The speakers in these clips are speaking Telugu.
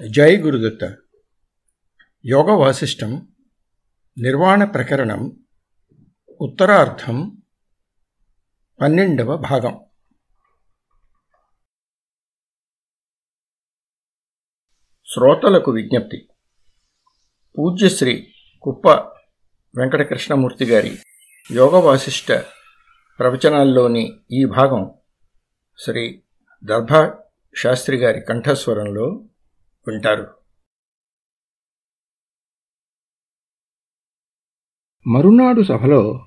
జై గురుదత్త యోగ వాసిష్టం నిర్వాణ ప్రకరణం ఉత్తరార్థం పన్నెండవ భాగం. శ్రోతలకు విజ్ఞప్తి. పూజ్యశ్రీ కుప్ప వెంకటకృష్ణమూర్తి గారి యోగ వాసిష్ట ప్రవచనాల్లోని ఈ భాగం శ్రీ దర్భా శాస్త్రి గారి కంఠస్వరంలో ఉంటారు. మరునాడు సభలో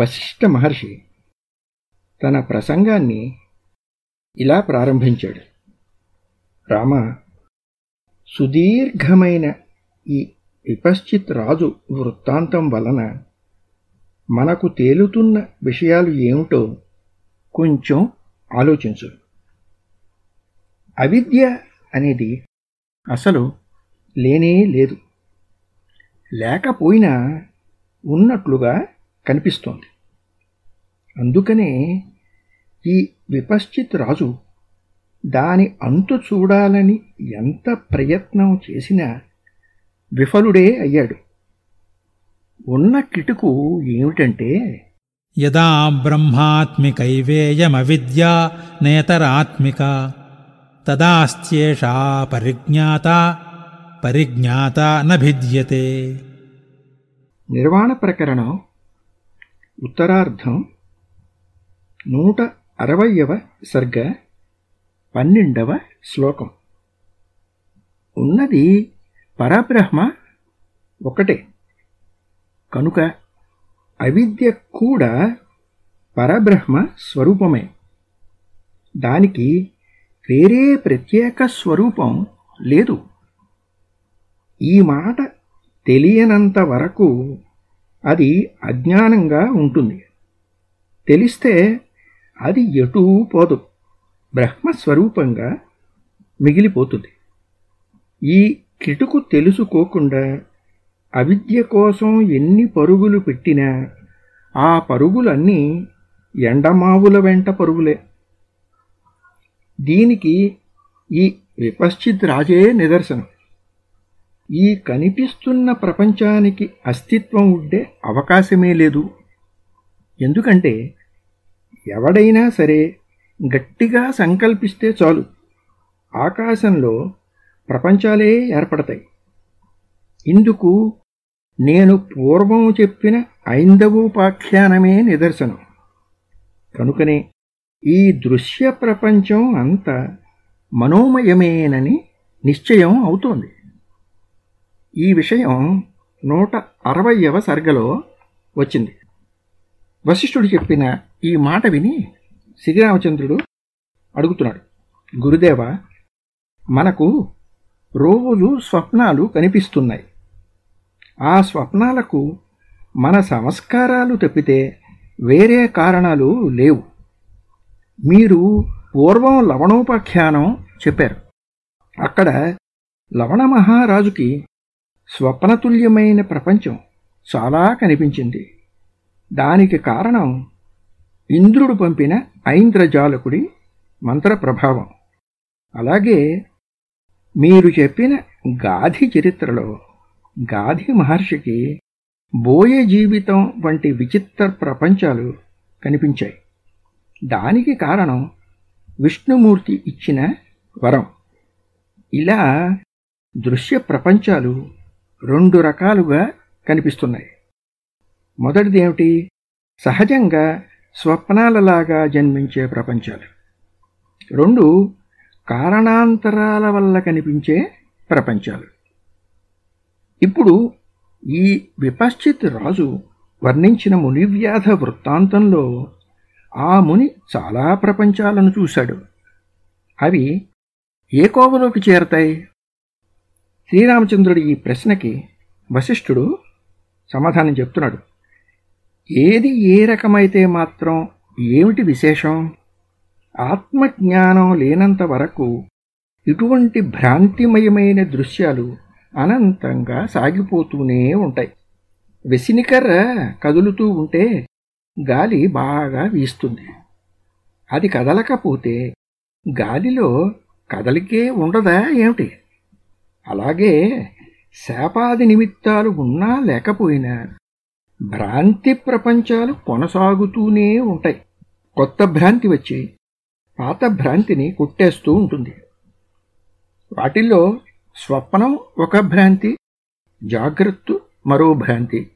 వశిష్ఠ మహర్షి తన ప్రసంగాన్ని ఇలా ప్రారంభించాడు. రామ సుదీర్ఘమైన ఈ విపశ్చిత్ రాజు వృత్తాంతం వలన మనకు తేలుతున్న విషయాలు ఏమిటో కొంచెం ఆలోచించు. అవిద్య అనేది అసలు లేనే లేదు. లేకపోయినా ఉన్నట్లుగా కనిపిస్తోంది. అందుకనే ఈ విపశ్చిత్ రాజు దాని అంతు చూడాలని ఎంత ప్రయత్నం చేసినా విఫలుడే అయ్యాడు. ఉన్న కిటుకు ఏమిటంటే యదా బ్రహ్మాత్మికైవేయమవిద్యా నేతరాత్మిక. తదాస్త్యేషా పరిజ్ఞాత పరిజ్ఞాత నభిద్యతే. నిర్వాణ ప్రకరణం ఉత్తరార్ధం నూట అరవయవ సర్గ పన్నెండవ శ్లోకం. ఉన్నది పరబ్రహ్మ ఒకటే. కనుక అవిద్య కూడా పరబ్రహ్మ స్వరూపమే. దానికి వేరే ప్రత్యేక స్వరూపం లేదు. ఈ మాట తెలియనంత వరకు అది అజ్ఞానంగా ఉంటుంది. తెలిస్తే అది ఎటూ పోదు. బ్రహ్మస్వరూపంగా మిగిలిపోతుంది. ఈ కిటుకు తెలుసుకోకుండా అవిద్య కోసం ఎన్ని పరుగులు పెట్టినా ఆ పరుగులన్నీ ఎండమావుల వెంట పరుగులే. దీనికి ఈ విపశ్చిత్ రాజే నిదర్శనం. ఈ కనిపిస్తున్న ప్రపంచానికి అస్తిత్వం ఉండే అవకాశమే లేదు. ఎందుకంటే ఎవడైనా సరే గట్టిగా సంకల్పిస్తే చాలు. ఆకాశంలో ప్రపంచాలే ఏర్పడతాయి. ఇందుకు నేను పూర్వం చెప్పిన ఐందవోపాఖ్యానమే నిదర్శనం. కనుకనే ఈ దృశ్య ప్రపంచం అంత మనోమయమేనని నిశ్చయం అవుతోంది. ఈ విషయం నూట అరవయవ సర్గలో వచ్చింది. వశిష్ఠుడు చెప్పిన ఈ మాట విని శ్రీరామచంద్రుడు అడుగుతున్నాడు గురుదేవ మనకు రోజు స్వప్నాలు కనిపిస్తున్నాయి. ఆ స్వప్నాలకు మన సంస్కారాలు తప్పితే వేరే కారణాలు లేవు. మీరు పూర్వం లవణోపాఖ్యానం చెప్పారు. అక్కడ లవణ మహారాజుకి స్వప్నతుల్యమైన ప్రపంచం చాలా కనిపించింది. దానికి కారణం ఇంద్రుడు పంపిన ఐంద్రజాలకుడి మంత్ర ప్రభావం అలాగే మీరు చెప్పిన గాధి చరిత్రలో గాధి మహర్షికి బోయ జీవితం వంటి విచిత్ర ప్రపంచాలు కనిపించాయి. దానికి కారణం విష్ణుమూర్తి ఇచ్చిన వరం. ఇలా దృశ్య ప్రపంచాలు రెండు రకాలుగా కనిపిస్తున్నాయి. మొదటిదేమిటి సహజంగా స్వప్నాలలాగా జన్మించే ప్రపంచాలు. రెండు కారణాంతరాల వల్ల కనిపించే ప్రపంచాలు. ఇప్పుడు ఈ విపశ్చిత్ రాజు వర్ణించిన మునివ్యాధ వృత్తాంతంలో ఆ ముని చాలా ప్రపంచాలను చూశాడు. అవి ఏ కోవలోకి చేరతాయి? శ్రీరామచంద్రుడి ఈ ప్రశ్నకి వశిష్ఠుడు సమాధానం చెప్తున్నాడు. ఏది ఏ రకమైతే మాత్రం ఏమిటి విశేషం? ఆత్మజ్ఞానం లేనంత వరకు ఇటువంటి భ్రాంతిమయమైన దృశ్యాలు అనంతంగా సాగిపోతూనే ఉంటాయి. వెసినికర్ర కదులుతూ ఉంటే గాలి బాగా వీస్తుంది. అది కదలకపోతే గాలిలో కదలికే ఉండదా ఏమిటి? అలాగే శాపాది నిమిత్తాలు ఉన్నా లేకపోయినా భ్రాంతి ప్రపంచాలు కొనసాగుతూనే ఉంటాయి. కొత్త భ్రాంతి వచ్చి పాత భ్రాంతిని కొట్టేస్తూ ఉంటుంది. వాటిల్లో స్వప్నం ఒక భ్రాంతి జాగ్రత్త మరో భ్రాంతి.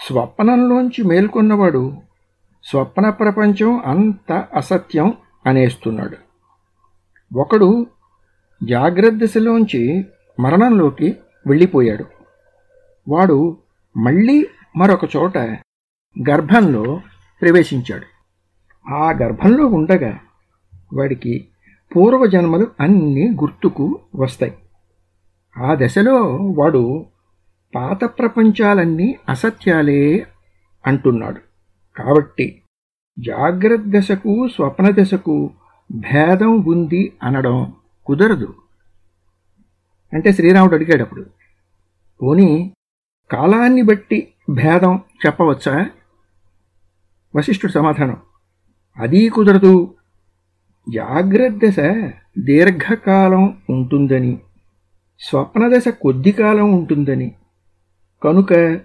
స్వప్నంలోంచి మేల్కొన్నవాడు స్వప్న ప్రపంచం అంత అసత్యం అనేస్తున్నాడు. ఒకడు జాగ్రత్త దశలోంచి మరణంలోకి వెళ్ళిపోయాడు. వాడు మళ్ళీ మరొక చోట గర్భంలో ప్రవేశించాడు. ఆ గర్భంలో ఉండగా వాడికి పూర్వజన్మలు అన్నీ గుర్తుకు వస్తాయి. ఆ దశలో వాడు పాత ప్రపంచాలన్నీ అసత్యాలే అంటున్నాడు. కాబట్టి జాగ్రత్త దశకు స్వప్న దశకు భేదం ఉంది అనడం కుదరదు. అంటే శ్రీరాముడు అడిగాడప్పుడు పోనీ కాలాన్ని బట్టి భేదం చెప్పవచ్చా? వశిష్ఠుడు సమాధానం అదీ కుదరదు. జాగ్రత్త దశ దీర్ఘకాలం ఉంటుందని స్వప్నదశ కొద్ది కాలం ఉంటుందని కనుక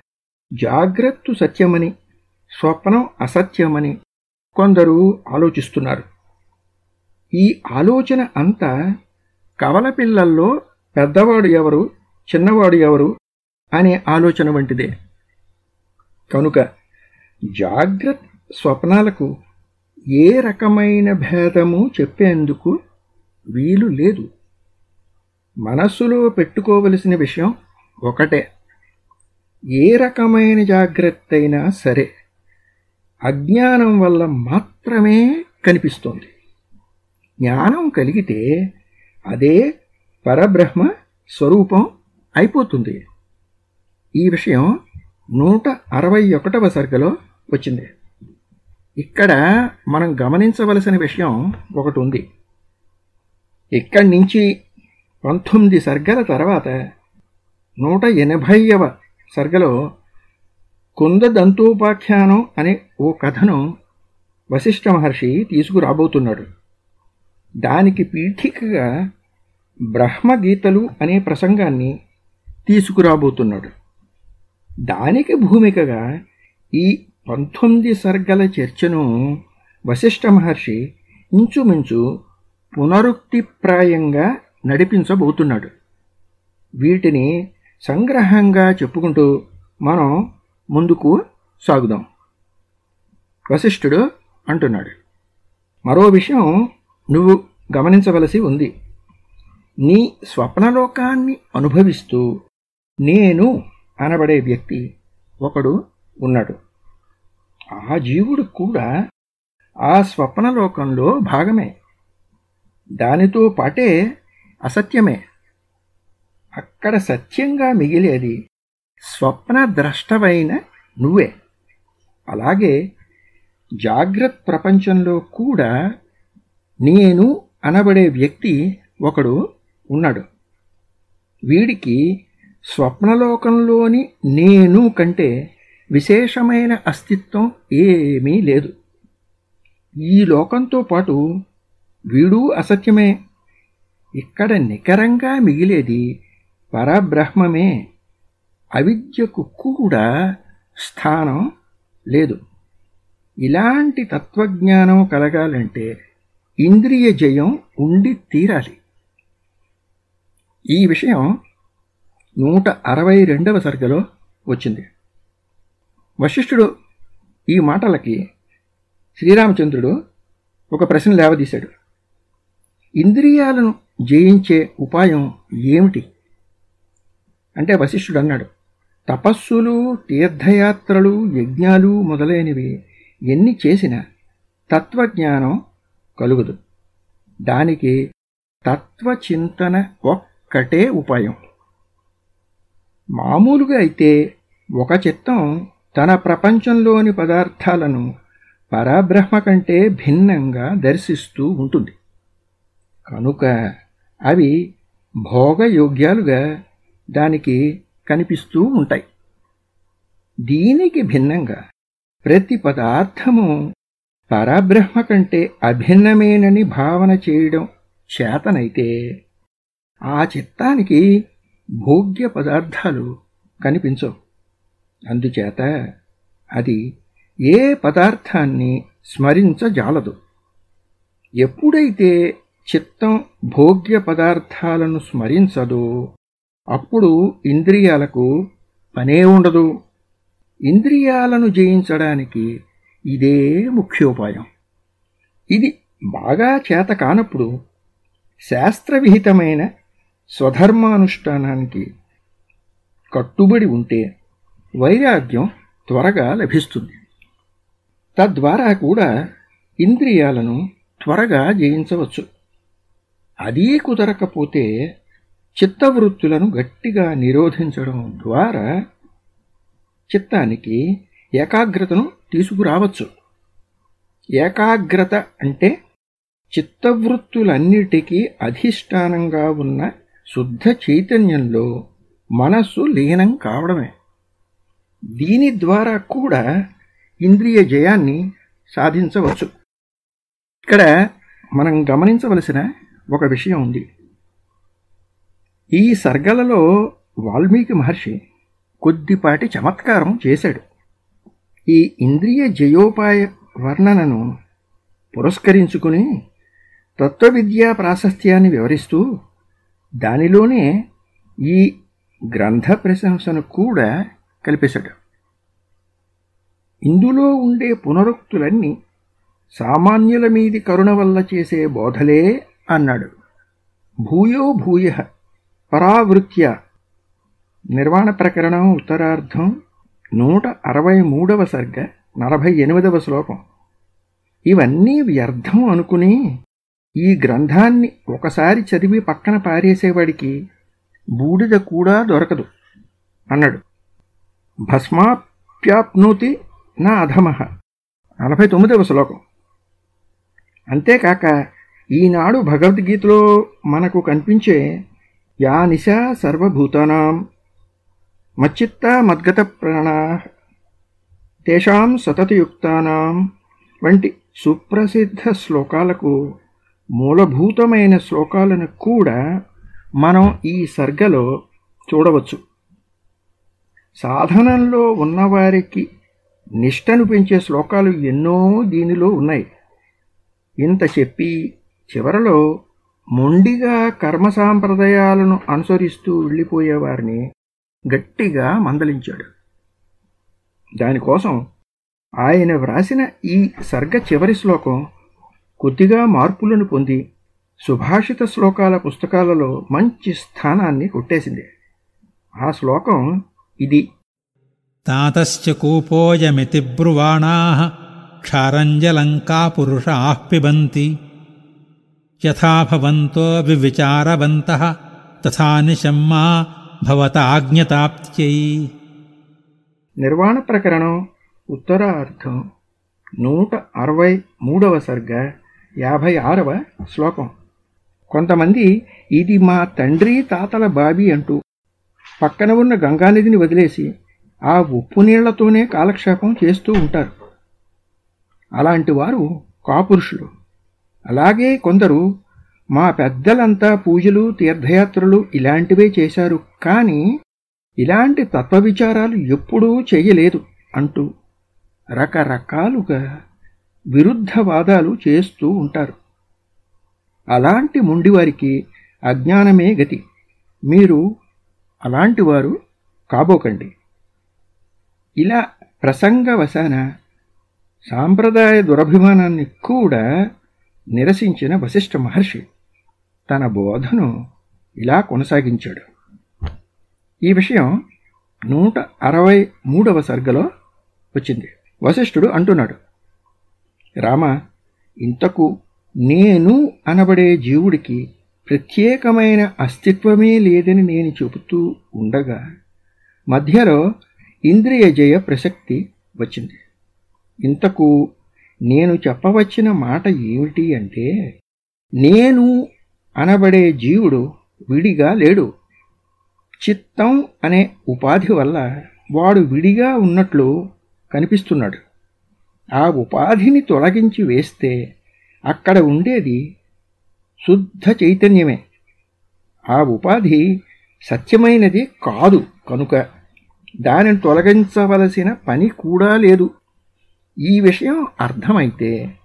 జాగ్రత్త సత్యమని స్వప్నం అసత్యమని కొందరు ఆలోచిస్తున్నారు. ఈ ఆలోచన అంతా కవల పిల్లల్లో పెద్దవాడు ఎవరు చిన్నవాడు ఎవరు అనే ఆలోచన వంటిదే. కనుక జాగ్రత్త స్వప్నాలకు ఏ రకమైన భేదము చెప్పేందుకు వీలు లేదు. మనస్సులో పెట్టుకోవలసిన విషయం ఒకటే. ఏ రకమైన జాగ్రత్త అయినా సరే అజ్ఞానం వల్ల మాత్రమే కనిపిస్తోంది. జ్ఞానం కలిగితే అదే పరబ్రహ్మ స్వరూపం అయిపోతుంది. ఈ విషయం నూట అరవై ఒకటవ సర్గలో వచ్చింది. ఇక్కడ మనం గమనించవలసిన విషయం ఒకటి ఉంది. ఇక్కడి నుంచి పంతొమ్మిది సర్గల తర్వాత నూట ఎనభైవ సర్గలో కుందదంతోపాఖ్యానం అనే ఓ కథను వశిష్ఠ మహర్షి తీసుకురాబోతున్నాడు. దానికి పీఠికగా బ్రహ్మగీతలు అనే ప్రసంగాన్ని తీసుకురాబోతున్నాడు. దానికి భూమికగా ఈ పంతొమ్మిది సర్గల చర్చను వశిష్ఠ మహర్షి ఇంచుమించు పునరుక్తిప్రాయంగా నడిపించబోతున్నాడు. వీటిని సంగ్రహంగా చెప్పుకుంటూ మనం ముందుకు సాగుదాం. వశిష్ఠుడు అంటున్నాడు మరో విషయం నువ్వు గమనించవలసి ఉంది. నీ స్వప్నలోకాన్ని అనుభవిస్తూ నేను అనబడే వ్యక్తి ఒకడు ఉన్నాడు. ఆ జీవుడు కూడా ఆ స్వప్నలోకంలో భాగమే. దానితో పాటే అసత్యమే. అక్కడ సత్యంగా మిగిలేది. స్వప్న ద్రష్టమైన నువ్వే. అలాగే జాగ్రత్త ప్రపంచంలో కూడా నేను అనబడే వ్యక్తి ఒకడు ఉన్నాడు. వీడికి స్వప్నలోకంలోని నేను కంటే విశేషమైన అస్తిత్వం ఏమీ లేదు. ఈ లోకంతో పాటు వీడు అసత్యమే. ఇక్కడ నికరంగా మిగిలేది పరబ్రహ్మమే అవిద్యకు కూడా స్థానం లేదు. ఇలాంటి తత్వజ్ఞానం కలగాలంటే ఇంద్రియ జయం ఉండి తీరాలి. ఈ విషయం నూట అరవై రెండవ సర్గలో వచ్చింది. వశిష్ఠుడు ఈ మాటలకి శ్రీరామచంద్రుడు ఒక ప్రశ్న లేవదీశాడు. ఇంద్రియాలను జయించే ఉపాయం ఏమిటి? అంటే వశిష్ఠుడు అన్నాడు తపస్సులు తీర్థయాత్రలు యజ్ఞాలు మొదలైనవి ఎన్ని చేసినా తత్వజ్ఞానం కలుగదు. దానికి తత్వచింతన ఒక్కటే ఉపాయం. మామూలుగా అయితే ఒక చిత్తం తన ప్రపంచంలోని పదార్థాలను పరబ్రహ్మ కంటే భిన్నంగా దర్శిస్తూ ఉంటుంది. కనుక అవి భోగయోగ్యాలుగా దానికి కనిపిస్తూ ఉంటాయి. దీనికి భిన్నంగా ప్రతి పదార్థము పరబ్రహ్మ కంటే అభిన్నమేనని భావన చేయడం చేతనైతే ఆ చిత్తానికి భోగ్య పదార్థాలు కనిపించవు. అందుచేత అది ఏ పదార్థాన్ని స్మరించజాలదు. ఎప్పుడైతే చిత్తం భోగ్య పదార్థాలను స్మరించదో అప్పుడు ఇంద్రియాలకు పనే ఉండదు. ఇంద్రియాలను జయించడానికి ఇదే ముఖ్యోపాయం. ఇది బాగా చేత కానప్పుడు శాస్త్రవిహితమైన స్వధర్మానుష్ఠానానికి కట్టుబడి ఉంటే వైరాగ్యం త్వరగా లభిస్తుంది. తద్వారా కూడా ఇంద్రియాలను త్వరగా జయించవచ్చు. అదీ కుదరకపోతే చిత్తవృత్తులను గట్టిగా నిరోధించడం ద్వారా చిత్తానికి ఏకాగ్రతను తీసుకురావచ్చు. ఏకాగ్రత అంటే చిత్తవృత్తులన్నిటికీ అధిష్టానంగా ఉన్న శుద్ధ చైతన్యంలో మనస్సు లీనం కావడమే. దీని ద్వారా కూడా ఇంద్రియ జయాన్ని సాధించవచ్చు. ఇక్కడ మనం గమనించవలసిన ఒక విషయం ఉంది. ఈ సర్గలలో వాల్మీకి మహర్షి కొద్దిపాటి చమత్కారం చేశాడు. ఈ ఇంద్రియ జయోపాయ వర్ణనను పురస్కరించుకుని తత్వవిద్యా ప్రాశస్త్యాన్ని వివరిస్తూ దానిలోనే ఈ గ్రంథ ప్రశంసను కూడా కల్పేశాడు. ఇందులో ఉండే పునరుక్తులన్నీ సామాన్యుల మీది కరుణ వల్ల చేసే బోధలే అన్నాడు. భూయో భూయ పరావృత్య నిర్వాణ ప్రకరణం ఉత్తరార్ధం నూట అరవై మూడవ సర్గ నలభై ఎనిమిదవ శ్లోకం. ఇవన్నీ వ్యర్థం అనుకుని ఈ గ్రంథాన్ని ఒకసారి చదివి పక్కన పారేసేవాడికి బూడిద కూడా దొరకదు అన్నాడు. భస్మాప్యాప్నోతి నా అధమహ నలభై తొమ్మిదవ శ్లోకం. అంతేకాక ఈనాడు భగవద్గీతలో మనకు కనిపించే యా నిశా సర్వభూతానాం మచ్చిత్త మద్గత ప్రాణా తేషాం సతతయుక్తానాం వంటి సుప్రసిద్ధ శ్లోకాలకు మూలభూతమైన శ్లోకాలను కూడా మనం ఈ సర్గలో చూడవచ్చు. సాధనంలో ఉన్నవారికి నిష్టను పెంచే శ్లోకాలు ఎన్నో దీనిలో ఉన్నాయి. ఇంత చెప్పి చివరలో మొండిగా కర్మ సాంప్రదాయాలను అనుసరిస్తూ వెళ్ళిపోయేవారిని గట్టిగా మందలించాడు. దానికోసం ఆయన వ్రాసిన ఈ సర్గ చివరి శ్లోకం కొద్దిగా మార్పులను పొంది సుభాషిత శ్లోకాల పుస్తకాలలో మంచి స్థానాన్ని కొట్టేసింది. ఆ శ్లోకం ఇది. తాతశ్చకూపోయమితి బ్రువాణా క్షారంజలంకా పురుషా పిబంతి యథాభవంతో వివిచారవంత తథా నిశమ్మా భవతాజ్ఞతాప్త్యై. నిర్వాణ ప్రకరణం ఉత్తరార్థం నూట అరవై మూడవ సర్గ యాభై ఆరవ శ్లోకం. కొంతమంది ఇది మా తండ్రి తాతల బాబి అంటూ పక్కన ఉన్న గంగానదిని వదిలేసి ఆ ఉప్పు నీళ్ళతోనే కాలక్షేపం చేస్తూ ఉంటారు. అలాంటి వారు కాపురుషులు. అలాగే కొందరు మా పెద్దలంతా పూజలు తీర్థయాత్రలు ఇలాంటివే చేశారు కానీ ఇలాంటి తత్వవిచారాలు ఎప్పుడూ చేయలేదు అంటూ రకరకాలుగా విరుద్ధ వాదాలు చేస్తూ ఉంటారు. అలాంటి ముండివారికి అజ్ఞానమే గతి. మీరు అలాంటివారు కాబోకండి. ఇలా ప్రసంగవశాన సాంప్రదాయ దురభిమానాన్ని కూడా నిరసించిన వశిష్ఠ మహర్షి తన బోధను ఇలా కొనసాగించాడు. ఈ విషయం నూట అరవై మూడవ సర్గలో వచ్చింది. వశిష్ఠుడు అంటున్నాడు రామ ఇంతకు నేను అనబడే జీవుడికి ప్రత్యేకమైన అస్తిత్వమే లేదని నేను చెబుతూ ఉండగా మధ్యలో ఇంద్రియ జయ ప్రసక్తి వచ్చింది. ఇంతకు నేను చెప్పవచ్చిన మాట ఏమిటి అంటే నేను అనబడే జీవుడు విడిగా లేడు. చిత్తం అనే ఉపాధి వల్ల వాడు విడిగా ఉన్నట్లు కనిపిస్తున్నాడు. ఆ ఉపాధిని తొలగించి వేస్తే అక్కడ ఉండేది శుద్ధ చైతన్యమే. ఆ ఉపాధి సత్యమైనది కాదు కనుక దానిని తొలగించవలసిన పని కూడా లేదు. ఈ విషయం అర్థమైతే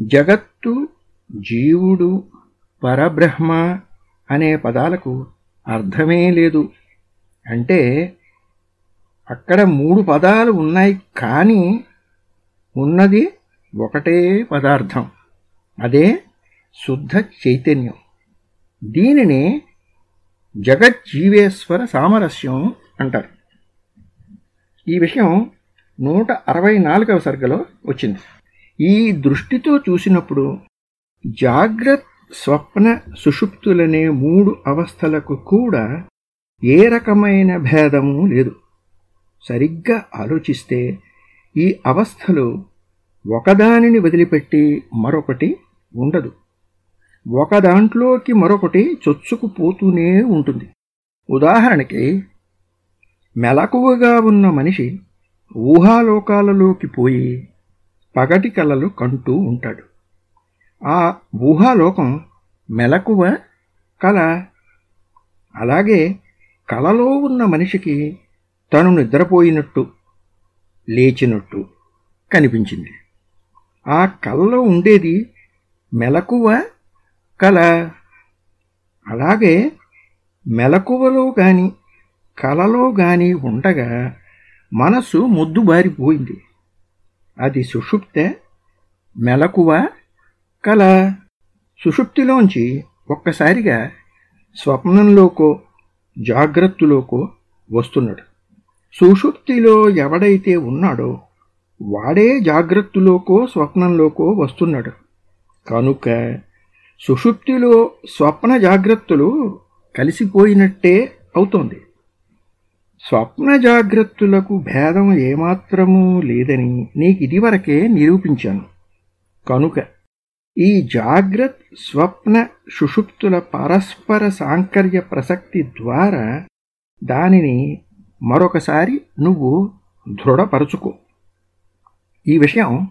జగత్తు జీవుడు పరబ్రహ్మ అనే పదాలకు అర్థమే లేదు. అంటే అక్కడ మూడు పదాలు ఉన్నాయి కానీ ఉన్నది ఒకటే పదార్థం. అదే శుద్ధ చైతన్యం. దీనిని జగజ్జీవేశ్వర సామరస్యం అంటారు. ఈ విషయం నూట అరవై నాలుగవ సర్గలో వచ్చింది. ఈ దృష్టితో చూసినప్పుడు జాగ్రత్త స్వప్న సుషుప్తులనే మూడు అవస్థలకు కూడా ఏ రకమైన భేదము లేదు. సరిగ్గా ఆలోచిస్తే ఈ అవస్థలు ఒకదానిని వదిలిపెట్టి మరొకటి ఉండదు. ఒకదాంట్లోకి మరొకటి చొచ్చుకుపోతూనే ఉంటుంది. ఉదాహరణకి మెలకువగా ఉన్న మనిషి ఊహాలోకాలలోకి పోయి పగటి కలలు కంటూ ఉంటాడు. ఆ ఊహాలోకం మెలకువ కల. అలాగే కలలో ఉన్న మనిషికి తను నిద్రపోయినట్టు లేచినట్టు కనిపించింది. ఆ కలలో ఉండేది మెలకువ కల. అలాగే మెలకువలో గాని కలలో గాని ఉండగా మనసు మొద్దుబారిపోయింది అది సుషుప్తే మెలకువ కల. సుషుప్తిలోంచి ఒక్కసారిగా స్వప్నంలోకో జాగ్రత్తలోకో వస్తున్నాడు. సుషుప్తిలో ఎవడైతే ఉన్నాడో వాడే జాగ్రత్తలోకో స్వప్నంలోకో వస్తున్నాడు. కనుక సుషుప్తిలో స్వప్న జాగ్రత్తలు కలిసిపోయినట్టే అవుతోంది. స్వప్న జాగ్రత్తలకు భేదం ఏమాత్రమూ లేదని నీకు ఇదివరకే నిరూపించాను. కనుక ఈ జాగ్రత్ స్వప్న సుషుప్తుల పరస్పర సాంకర్య ప్రసక్తి ద్వారా దానిని మరొకసారి నువ్వు దృఢపరుచుకో. ఈ విషయం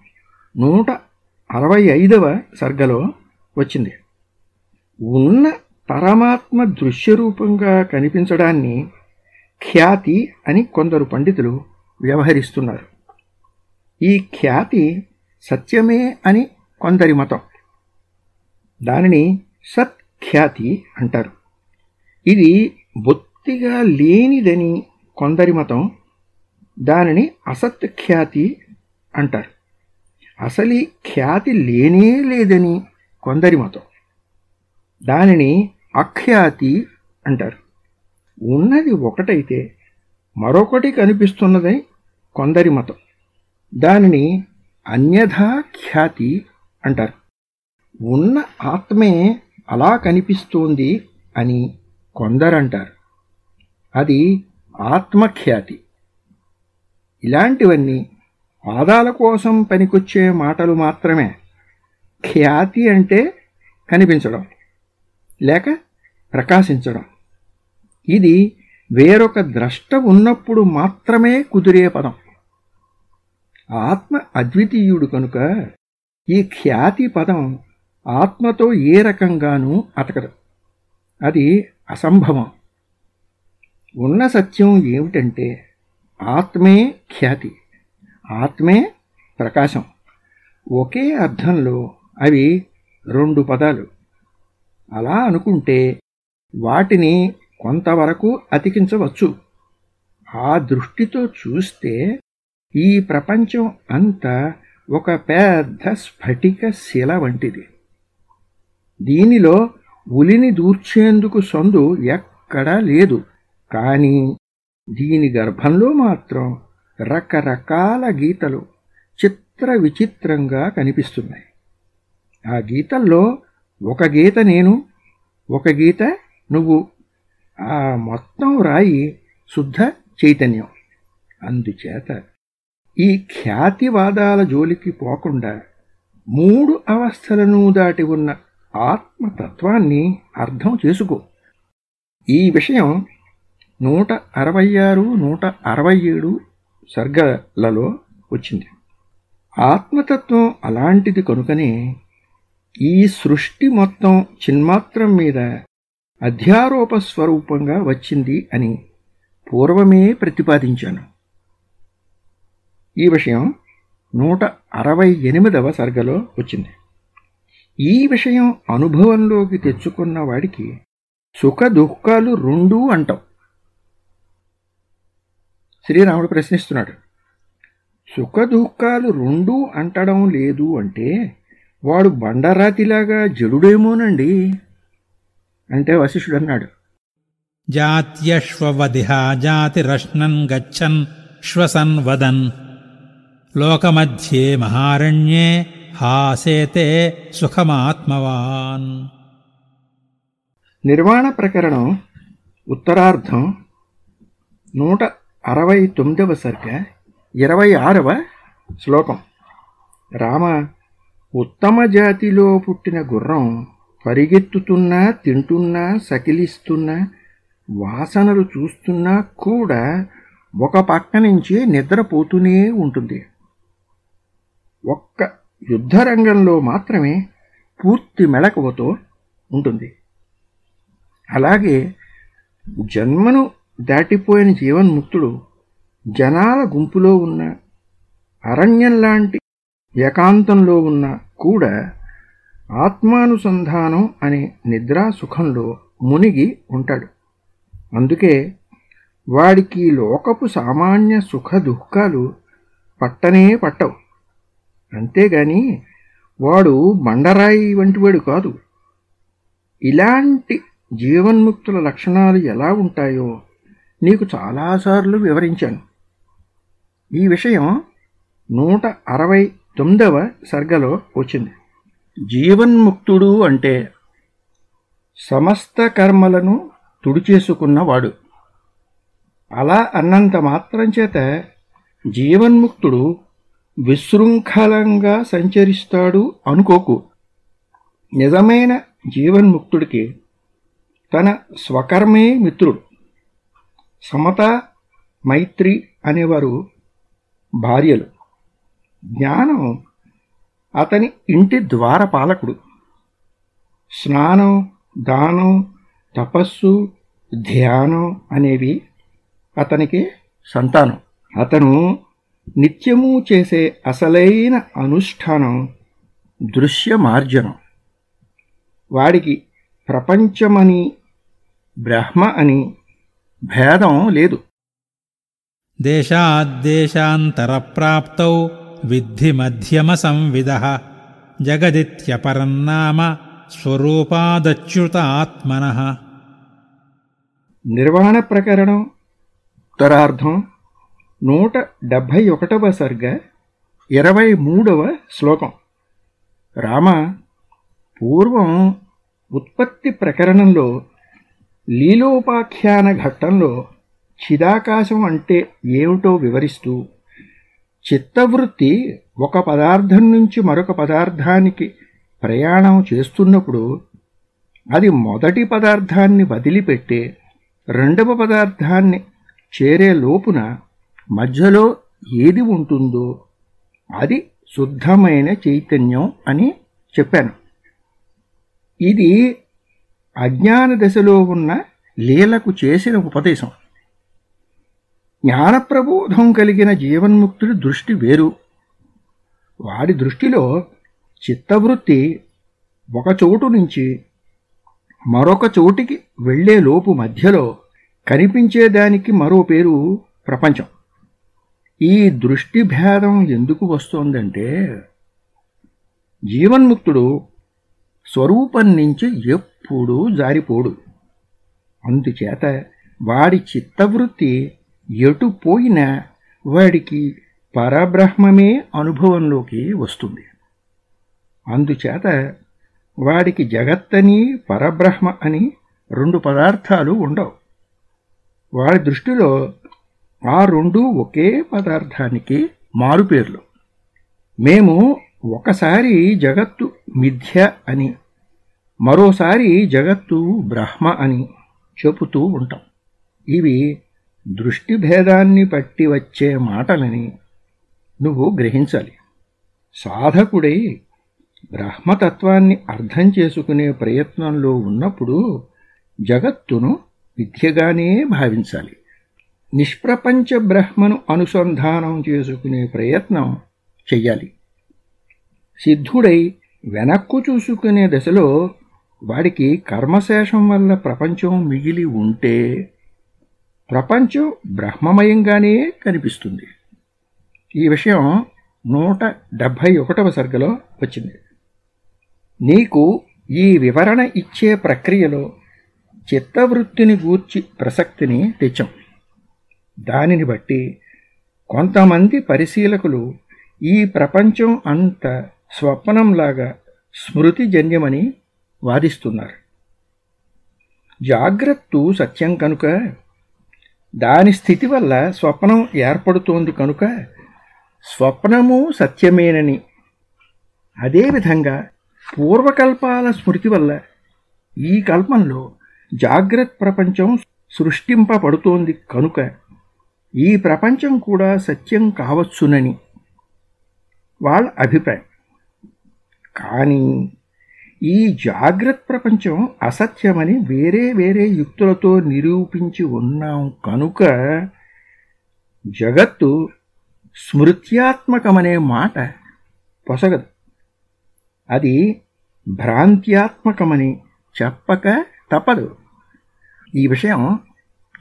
నూట అరవై ఐదవ సర్గలో వచ్చింది. ఉన్న పరమాత్మ దృశ్యరూపంగా కనిపించడాన్ని ఖ్యాతి అని కొందరు పండితులు వ్యవహరిస్తున్నారు. ఈ ఖ్యాతి సత్యమే అని కొందరి మతం. దానిని సత్ఖ్యాతి అంటారు. ఇది బొత్తిగా లేనిదని కొందరి మతం దానిని అసత్ఖ్యాతి అంటారు. అసలు ఖ్యాతి లేనే లేదని కొందరి మతం. దానిని అఖ్యాతి అంటారు. ఉన్నది ఒకటైతే మరొకటి కనిపిస్తున్నదే కొందరి మతం. దానిని అన్యథా ఖ్యాతి అంటారు. ఉన్న ఆత్మే అలా కనిపిస్తోంది అని కొందరంటారు. అది ఆత్మఖ్యాతి. ఇలాంటివన్నీ పాదాల కోసం పనికొచ్చే మాటలు మాత్రమే. ఖ్యాతి అంటే కనిపించడం లేక ప్రకాశించడం. ఇది వేరొక ద్రష్ట ఉన్నప్పుడు మాత్రమే కుదిరే పదం. ఆత్మ అద్వితీయుడు కనుక ఈ ఖ్యాతి పదం ఆత్మతో ఏ రకంగానూ అతకదు. అది అసంభవం. ఉన్న సత్యం ఏమిటంటే ఆత్మే ఖ్యాతి ఆత్మే ప్రకాశం. ఒకే అర్థంలో అవి రెండు పదాలు. అలా అనుకుంటే వాటిని కొంతవరకు అతికించవచ్చు. ఆ దృష్టితో చూస్తే ఈ ప్రపంచం అంతా ఒక పెద్ద స్ఫటిక శిల వంటిది. దీనిలో ఉలిని దూర్చేందుకు సందు ఎక్కడా లేదు. కానీ దీని గర్భంలో మాత్రం రకరకాల గీతలు చిత్ర విచిత్రంగా కనిపిస్తున్నాయి. ఆ గీతల్లో ఒక గీత నేను ఒక గీత నువ్వు ఆ మొత్తం రాయి శుద్ధ చైతన్యం. అందుచేత ఈ ఖ్యాతివాదాల జోలికి పోకుండా మూడు అవస్థలను దాటి ఉన్న ఆత్మతత్వాన్ని అర్థం చేసుకో. ఈ విషయం నూట అరవై ఆరు నూట అరవై ఏడు సర్గలలో వచ్చింది. ఆత్మతత్వం అలాంటిది కనుకనే ఈ సృష్టి మొత్తం చిన్మాత్రం మీద అధ్యారోప స్వరూపంగా వచ్చింది అని పూర్వమే ప్రతిపాదించాను. ఈ విషయం నూట అరవై ఎనిమిదవ సర్గలో వచ్చింది. ఈ విషయం అనుభవంలోకి తెచ్చుకున్న వాడికి సుఖ దుఃఖాలు రెండూ అంటాం. శ్రీరాముడు ప్రశ్నిస్తున్నాడు సుఖ దుఃఖాలు రెండూ అంటడం లేదు అంటే వాడు బండరాతిలాగా జడుడేమోనండి అంటే వశిష్ఠుడు అన్నాడు. జాత్యశ్వవదిహా జాతిరశ్నన్ గచ్చన్ శ్వసన్ వదన్. లోకమధ్యే మహారణ్యే హాసేతే సుఖమాత్మవాన్. నిర్వాణ ప్రకరణం ఉత్తరార్ధం నూట అరవై తొమ్మిదవ సర్గ ఇరవై ఆరవ శ్లోకం. రామ ఉత్తమ జాతిలో పుట్టిన గుర్రం పరిగెత్తుతున్నా తింటున్నా సకిలిస్తున్నా వాసనలు చూస్తున్నా కూడా ఒక పక్క నుంచి నిద్రపోతూనే ఉంటుంది. ఒక్క యుద్ధరంగంలో మాత్రమే పూర్తి మెళకువతో ఉంటుంది. అలాగే జన్మను దాటిపోయిన జీవన్ముక్తుడు జనాల గుంపులో ఉన్న అరణ్యం లాంటి ఏకాంతంలో ఉన్న కూడా ఆత్మానుసంధానం అనే నిద్రా సుఖంలో మునిగి ఉంటాడు. అందుకే వాడికి లోకపు సామాన్య సుఖ దుఃఖాలు పట్టనే పట్టవు. అంతేగాని వాడు బండరాయి వంటివాడు కాదు. ఇలాంటి జీవన్ముక్తుల లక్షణాలు ఎలా ఉంటాయో నీకు చాలాసార్లు వివరించాను. ఈ విషయం నూట అరవై తొమ్మిదవ సర్గలో వచ్చింది. జీవన్ముక్తుడు అంటే సమస్త కర్మలను తుడిచేసుకున్నవాడు. అలా అన్నంత మాత్రం చేత జీవన్ముక్తుడు విశృంఖలంగా సంచరిస్తాడు అనుకోకు. నిజమైన జీవన్ముక్తుడికి తన స్వకర్మే మిత్రుడు. సమత మైత్రి అనేవారు భార్యలు. జ్ఞానం అతని ఇంటి ద్వారపాలకుడు. స్నానం దానం తపస్సు ధ్యానం అనేవి అతనికి సంతానం. అతను నిత్యము చేసే అసలైన అనుష్ఠానం దృశ్యమార్జనం. వాడికి ప్రపంచమని బ్రహ్మ అని భేదం లేదు. దేశాద్దేశాంతరప్రాప్తౌ విద్ధి మధ్యమ సంవిద జగదిత్యపరన్నామ స్వరూపాదచ్యుత ఆత్మన నిర్వాణ ప్రకరణం ఉత్తరార్ధం నూట డెబ్భై ఒకటవ సర్గ ఇరవై మూడవ శ్లోకం. రామ పూర్వం ఉత్పత్తి ప్రకరణంలో లీలోపాఖ్యాన ఘట్టంలో చిదాకాశం అంటే ఏమిటో వివరిస్తూ చిత్తవృత్తి ఒక పదార్థం నుంచి మరొక పదార్థానికి ప్రయాణం చేస్తున్నప్పుడు అది మొదటి పదార్థాన్ని వదిలిపెట్టే రెండవ పదార్థాన్ని చేరే లోపున మధ్యలో ఏది ఉంటుందో అది శుద్ధమైన చైతన్యం అని చెప్పాను. ఇది అజ్ఞాన దశలో ఉన్న లీలకు చేసిన ఉపదేశం. జ్ఞానప్రబోధం కలిగిన జీవన్ముక్తుడి దృష్టి వేరు. వాడి దృష్టిలో చిత్తవృత్తి ఒక చోటు నుంచి మరొక చోటికి వెళ్ళే లోపు మధ్యలో కనిపించేదానికి మరో పేరు ప్రపంచం. ఈ దృష్టి భేదం ఎందుకు వస్తోందంటే జీవన్ముక్తుడు స్వరూపం నుంచి ఎప్పుడూ జారిపోడు. అందుచేత వాడి చిత్తవృత్తి ఎటు పోయినా వాడికి పరబ్రహ్మమే అనుభవంలోకి వస్తుంది. అందుచేత వాడికి జగత్తని పరబ్రహ్మ అని రెండు పదార్థాలు ఉండవు. వాడి దృష్టిలో ఆ రెండు ఒకే పదార్థానికి మారుపేర్లు మేము ఒకసారి జగత్తు మిథ్య అని మరోసారి జగత్తు బ్రహ్మ అని చెబుతూ ఉంటాం. ఇవి దృష్టి భేదాన్ని పట్టి వచ్చే మాటలని నువ్వు గ్రహించాలి. సాధకుడై బ్రహ్మతత్వాన్ని అర్థం చేసుకునే ప్రయత్నంలో ఉన్నప్పుడు జగత్తును విద్యగానే భావించాలి. నిష్ప్రపంచ బ్రహ్మను అనుసంధానం చేసుకునే ప్రయత్నం చెయ్యాలి. సిద్ధుడై వెనక్కు చూసుకునే దశలో వాడికి కర్మశేషం వల్ల ప్రపంచం మిగిలి ఉంటే ప్రపంచం బ్రహ్మమయంగానే కనిపిస్తుంది. ఈ విషయం నూట డెబ్భై ఒకటవ సర్గలో వచ్చింది. నీకు ఈ వివరణ ఇచ్చే ప్రక్రియలో చిత్తవృత్తిని గూర్చి ప్రసక్తిని తెచ్చాం. దానిని బట్టి కొంతమంది పరిశీలకులు ఈ ప్రపంచం అంత స్వప్నంలాగా స్మృతిజన్యమని వాదిస్తున్నారు. జాగ్రత్త సత్యం కనుక దాని స్థితి వల్ల స్వప్నం ఏర్పడుతోంది కనుక స్వప్నము సత్యమేనని. అదేవిధంగా పూర్వకల్పాల స్మృతి వల్ల ఈ కల్పంలో జాగ్రత్త ప్రపంచం సృష్టింపబడుతోంది కనుక ఈ ప్రపంచం కూడా సత్యం కావచ్చునని వాళ్ళ అభిప్రాయం. కానీ ఈ జాగ్రత్త ప్రపంచం అసత్యమని వేరే వేరే యుక్తులతో నిరూపించి ఉన్నాం కనుక జగత్తు స్మృత్యాత్మకమనే మాట పొసగదు. అది భ్రాంత్యాత్మకమని చెప్పక తప్పదు. ఈ విషయం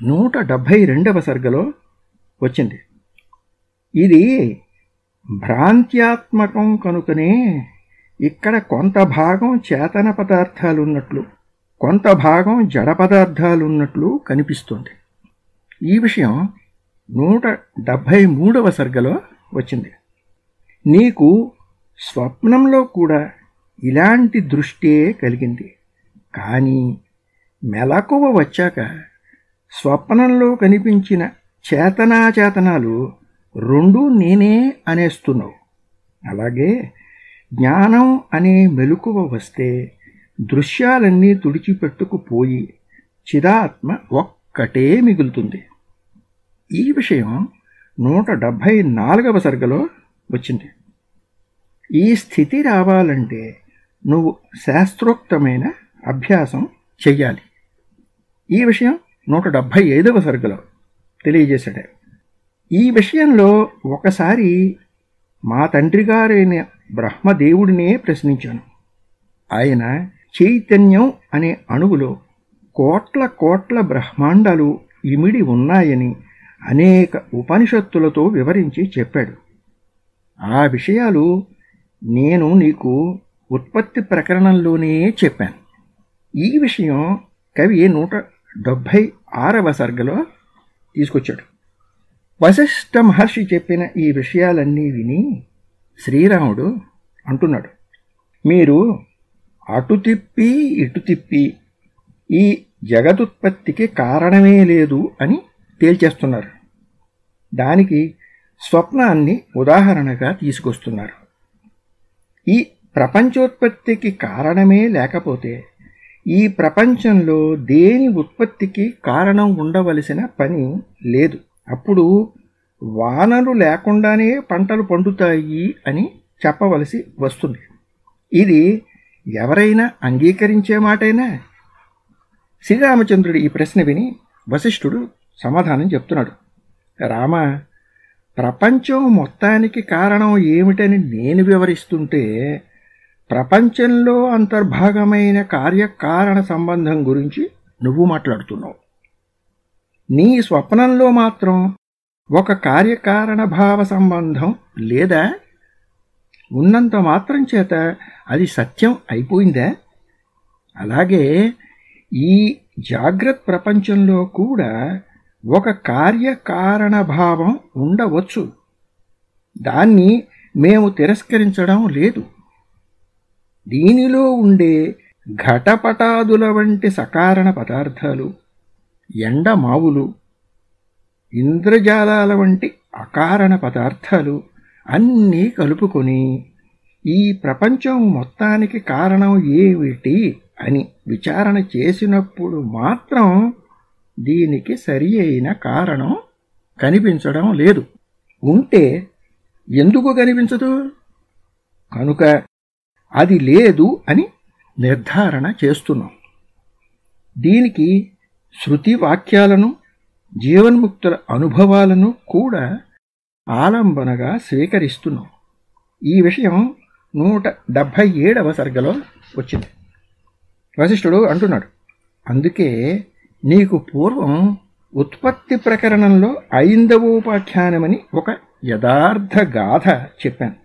నూట డెబ్భై రెండవ సర్గలో వచ్చింది. ఇది భ్రాంత్యాత్మకం కనుకనే ఇక్కడ కొంత భాగం చేతన పదార్థాలున్నట్లు కొంత భాగం జడ పదార్థాలున్నట్లు కనిపిస్తుంది. ఈ విషయం నూట డెబ్భై మూడవ సర్గలో వచ్చింది. నీకు స్వప్నంలో కూడా ఇలాంటి దృష్టే కలిగింది. కానీ మెలకువ వచ్చాక స్వప్నంలో కనిపించిన చేతనాచేతనాలు రెండూ నేనే అనేస్తున్నావు. అలాగే జ్ఞానం అనే మెలకువ వస్తే దృశ్యాలన్నీ తుడిచిపెట్టుకుపోయి చిదాత్మ ఒక్కటే మిగులుతుంది. ఈ విషయం నూట డెబ్భై నాలుగవ సర్గలో వచ్చింది. ఈ స్థితి రావాలంటే నువ్వు శాస్త్రోక్తమైన అభ్యాసం చెయ్యాలి. ఈ విషయం నూట డెబ్భై ఐదవ సరుకులో తెలియజేశాడు. ఈ విషయంలో ఒకసారి మా తండ్రి గారైన బ్రహ్మదేవుడినే ప్రశ్నించాను. ఆయన చైతన్యం అనే అణువులో కోట్ల కోట్ల బ్రహ్మాండాలు ఇమిడి ఉన్నాయని అనేక ఉపనిషత్తులతో వివరించి చెప్పాడు. ఆ విషయాలు నేను నీకు ఉత్పత్తి ప్రకరణంలోనే చెప్పాను. ఈ విషయం కవి నూట డెబ్భై ఆరవ సర్గలో తీసుకొచ్చాడు. వశిష్ఠ మహర్షి చెప్పిన ఈ విషయాలన్నీ విని శ్రీరాముడు అంటున్నాడు మీరు అటు తిప్పి ఇటు తిప్పి ఈ జగదుత్పత్తికి కారణమే లేదు అని తేల్చేస్తున్నారు. దానికి స్వప్నాన్ని ఉదాహరణగా తీసుకొస్తున్నారు. ఈ ప్రపంచోత్పత్తికి కారణమే లేకపోతే ఈ ప్రపంచంలో దేని ఉత్పత్తికి కారణం ఉండవలసిన పని లేదు. అప్పుడు వానలు లేకుండానే పంటలు పండుతాయి అని చెప్పవలసి వస్తుంది. ఇది ఎవరైనా అంగీకరించే మాటైనా? శ్రీరామచంద్రుడు ఈ ప్రశ్న విని వశిష్ఠుడు సమాధానం చెప్తున్నాడు. రామ ప్రపంచం మొత్తానికి కారణం ఏమిటని నేను వివరిస్తుంటే ప్రపంచంలో అంతర్భాగమైన కార్యకారణ సంబంధం గురించి నువ్వు మాట్లాడుతున్నావు. నీ స్వప్నంలో మాత్రం ఒక కార్యకారణ భావ సంబంధం లేదా? ఉన్నంత మాత్రం చేత అది సత్యం అయిపోయిందా? అలాగే ఈ జాగ్రత్త ప్రపంచంలో కూడా ఒక కార్యకారణ భావం ఉండవచ్చు. దాన్ని మేము తిరస్కరించడం లేదు. దీనిలో ఉండే ఘటపటాదుల వంటి సకారణ పదార్థాలు ఎండమావులు ఇంద్రజాలాల వంటి అకారణ పదార్థాలు అన్నీ కలుపుకొని ఈ ప్రపంచం మొత్తానికి కారణం ఏమిటి అని విచారణ చేసినప్పుడు మాత్రం దీనికి సరి అయిన కారణం కనిపించడం లేదు. ఉంటే ఎందుకు కనిపించదు? కనుక అది లేదు అని నిర్ధారణ చేస్తున్నాం. దీనికి శృతి వాక్యాలను జీవన్ముక్తుల అనుభవాలను కూడా ఆలంబనగా స్వీకరిస్తున్నాం. ఈ విషయం నూట డెబ్భై ఏడవ సర్గలో వచ్చింది. వశిష్ఠుడు అంటున్నాడు అందుకే నీకు పూర్వం ఉత్పత్తి ప్రకరణంలో ఐందవోపాఖ్యానమని ఒక యథార్థ గాథ చెప్పాను.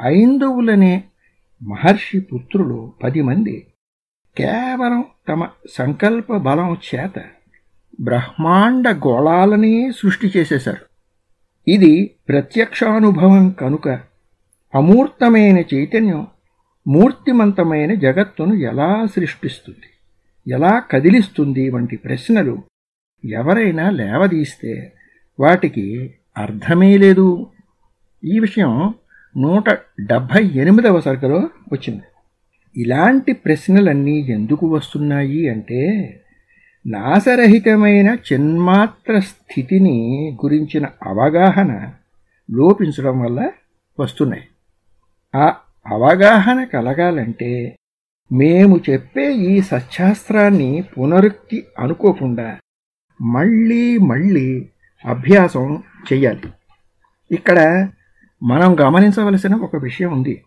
ఐందవులనే మహర్షి పుత్రులు పది మంది కేవలం తమ సంకల్ప బలం చేత బ్రహ్మాండ గోళాలనే సృష్టి చేసేశారు. ఇది ప్రత్యక్షానుభవం కనుక అమూర్తమైన చైతన్యం మూర్తిమంతమైన జగత్తును ఎలా సృష్టిస్తుంది ఎలా కదిలిస్తుంది వంటి ప్రశ్నలు ఎవరైనా లేవదీస్తే వాటికి అర్థమే లేదు. ఈ విషయం నూట డెబ్భై ఎనిమిదవ సరుకులో వచ్చింది. ఇలాంటి ప్రశ్నలన్నీ ఎందుకు వస్తున్నాయి అంటే నాశరహితమైన చిన్మాత్ర స్థితిని గురించిన అవగాహన లోపించడం వల్ల వస్తున్నాయి. ఆ అవగాహన కలగాలంటే మేము చెప్పే ఈ సత్శాస్త్రాన్ని పునరుక్తి అనుకోకుండా మళ్ళీ మళ్ళీ అభ్యాసం చెయ్యాలి. ఇక్కడ మనం గమనించవలసిన ఒక విషయం ఉంది.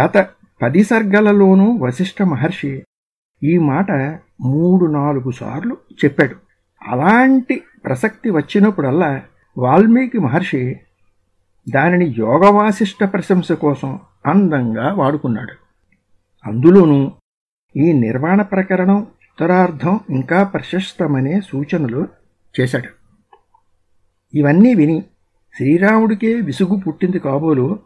గత పది సర్గలలోనూ వశిష్ఠ మహర్షి ఈ మాట మూడు నాలుగు సార్లు చెప్పాడు. అలాంటి ప్రసక్తి వచ్చినప్పుడల్లా వాల్మీకి మహర్షి దానిని యోగవాసిష్ట ప్రశంస కోసం అందంగా వాడుకున్నాడు. అందులోనూ ఈ నిర్వాణ ప్రకరణం ఉత్తరార్థం ఇంకా ప్రశస్తమనే సూచనలు చేశాడు. ఇవన్నీ విని శ్రీరాముడికే విసుగు పుట్టింది కాబోలు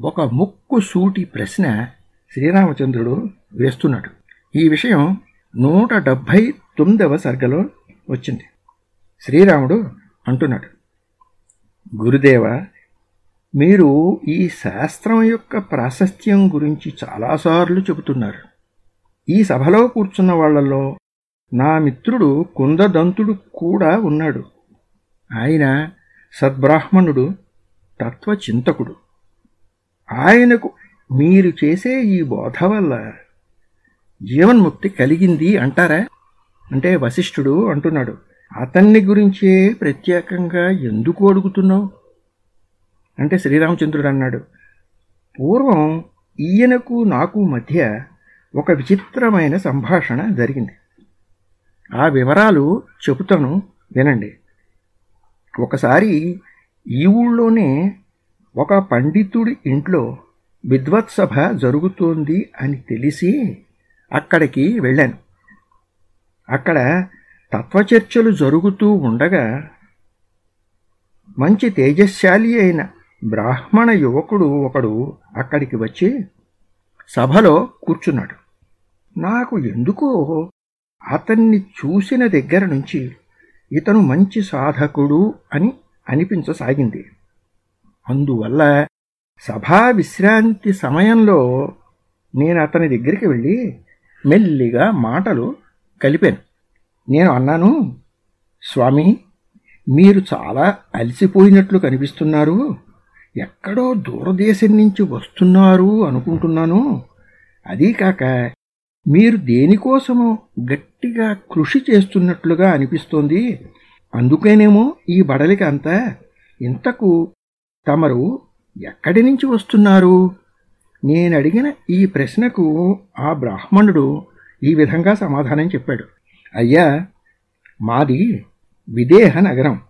ఒక ముక్కు సూటి ప్రశ్న శ్రీరామచంద్రుడు వేస్తున్నాడు. ఈ విషయం నూట డెబ్భై తొమ్మిదవ సర్గలో వచ్చింది. శ్రీరాముడు అంటున్నాడు గురుదేవ మీరు ఈ శాస్త్రం యొక్క ప్రాశస్త్యం గురించి చాలాసార్లు చెబుతున్నారు. ఈ సభలో కూర్చున్న వాళ్ళలో నా మిత్రుడు కుందదంతుడు కూడా ఉన్నాడు. ఆయన సద్బ్రాహ్మణుడు తత్వచింతకుడు. ఆయనకు మీరు చేసే ఈ బోధ వల్ల జీవన్ముక్తి కలిగింది అంటారా? అంటే వశిష్ఠుడు అంటున్నాడు అతన్ని గురించే ప్రత్యేకంగా ఎందుకు అడుగుతున్నావు? అంటే శ్రీరామచంద్రుడు అన్నాడు పూర్వం ఈయనకు నాకు మధ్య ఒక విచిత్రమైన సంభాషణ జరిగింది. ఆ వివరాలు చెబుతాను వినండి. ఒకసారి ఈ ఊళ్ళోనే ఒక పండితుడి ఇంట్లో విద్వత్సభ జరుగుతోంది అని తెలిసి అక్కడికి వెళ్ళాను. అక్కడ తత్వచర్చలు జరుగుతూ ఉండగా మంచి తేజశాలి అయిన బ్రాహ్మణ యువకుడు ఒకడు అక్కడికి వచ్చి సభలో కూర్చున్నాడు. నాకు ఎందుకో అతన్ని చూసిన దగ్గర నుంచి ఇతను మంచి సాధకుడు అని అనిపించసాగింది. అందువల్ల సభా విశ్రాంతి సమయంలో నేను అతని దగ్గరికి వెళ్ళి మెల్లిగా మాటలు కలిపాను. నేను అన్నాను స్వామి మీరు చాలా అలసిపోయినట్లు కనిపిస్తున్నారు. ఎక్కడో దూరదేశం నుంచి వస్తున్నారు అనుకుంటున్నాను. అదీ కాక మీరు దేనికోసమో గట్టిగా కృషి చేస్తున్నట్లుగా అనిపిస్తోంది. అందుకేనేమో ఈ బడలిక అంతా ఇంతకు తమరు ఎక్కడి నుంచి వస్తున్నారు? నేనడిగిన ఈ ప్రశ్నకు ఆ బ్రాహ్మణుడు ఈ విధంగా సమాధానం చెప్పాడు. అయ్యా మాది విదేహ నగరం.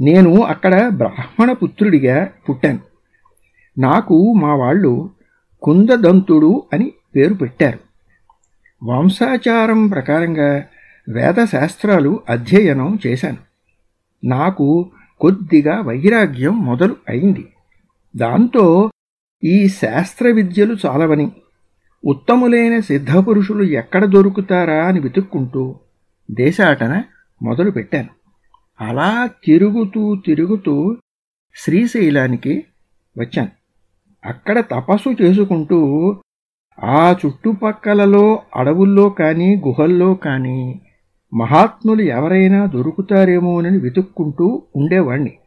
నేను అక్కడ బ్రాహ్మణ పుత్రుడిగా పుట్టాను. నాకు మా వాళ్ళు కుందదంతుడు అని పేరు పెట్టారు. వంశాచారం ప్రకారంగా వేదశాస్త్రాలు అధ్యయనం చేశాను. నాకు కొద్దిగా వైరాగ్యం మొదలు అయింది. దాంతో ఈ శాస్త్ర విద్యలు చాలవని. ఉత్తములైన సిద్ధపురుషులు ఎక్కడ దొరుకుతారా అని వెతుక్కుంటూ దేశాటన మొదలుపెట్టాను అలా తిరుగుతూ తిరుగుతూ శ్రీశైలానికి వచ్చాను. అక్కడ తపస్సు చేసుకుంటూ ఆ చుట్టుపక్కలలో అడవుల్లో కానీ గుహల్లో కానీ మహాత్ములు ఎవరైనా దొరుకుతారేమోనని వెతుక్కుంటూ ఉండేవాణ్ణి.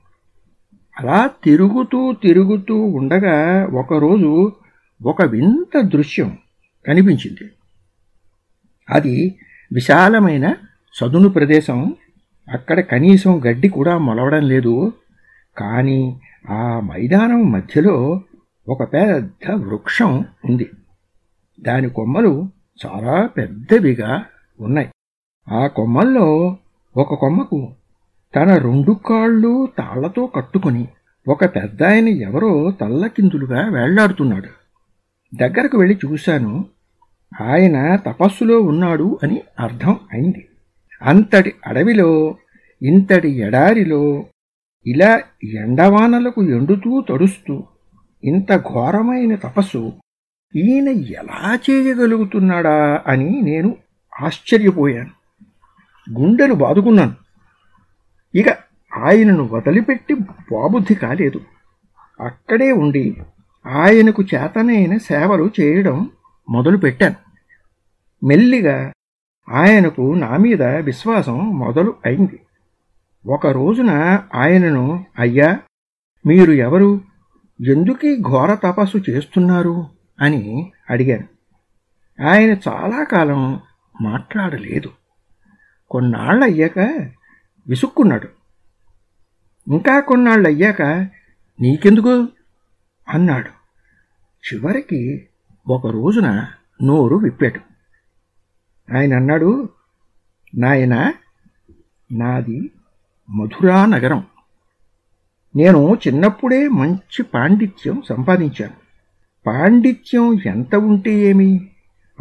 అలా తిరుగుతూ తిరుగుతూ ఉండగా ఒకరోజు ఒక వింత దృశ్యం కనిపించింది. అది విశాలమైన సదును ప్రదేశం. అక్కడ కనీసం గడ్డి కూడా మొలవడం లేదు. కానీ ఆ మైదానం మధ్యలో ఒక పెద్ద వృక్షం ఉంది. దాని కొమ్మలు చాలా పెద్దవిగా ఉన్నాయి. ఆ కొమ్మల్లో ఒక కొమ్మకు తన రెండు కాళ్ళు తాళ్ళతో కట్టుకుని ఒక పెద్దాయన ఎవరో తల్లకిందులుగా వేళ్ళాడుతున్నాడు. దగ్గరకు వెళ్ళి చూశాను. ఆయన తపస్సులో ఉన్నాడు అని అర్థం అయింది. అంతటి అడవిలో ఇంతటి ఎడారిలో ఇలా ఎండవానలకు ఎండుతూ తడుస్తూ ఇంత ఘోరమైన తపస్సు ఈయన ఎలా చేయగలుగుతున్నాడా అని నేను ఆశ్చర్యపోయాను. గుండెలు బాదుకున్నాను. ఆయనను వదిలిపెట్టి బాబుద్ధి కాలేదు. అక్కడే ఉండి ఆయనకు చేతనైన సేవలు చేయడం మొదలుపెట్టాను మెల్లిగా ఆయనకు నా మీద విశ్వాసం మొదలు అయింది. ఒక రోజున ఆయనను అయ్యా మీరు ఎవరు? ఎందుకీ ఘోర తపస్సు చేస్తున్నారు? అని అడిగాను. ఆయన చాలా కాలం మాట్లాడలేదు. కొన్నాళ్ళయ్యాక విసుక్కున్నాడు. ఇంకా కొన్నాళ్ళు అయ్యాక నీకెందుకు? అన్నాడు. చివరికి ఒక రోజున నోరు విప్పాడు. ఆయన అన్నాడు నాయన నాది మధురా నగరం. నేను చిన్నప్పుడే మంచి పాండిత్యం సంపాదించాను. పాండిత్యం ఎంత ఉంటే ఏమి?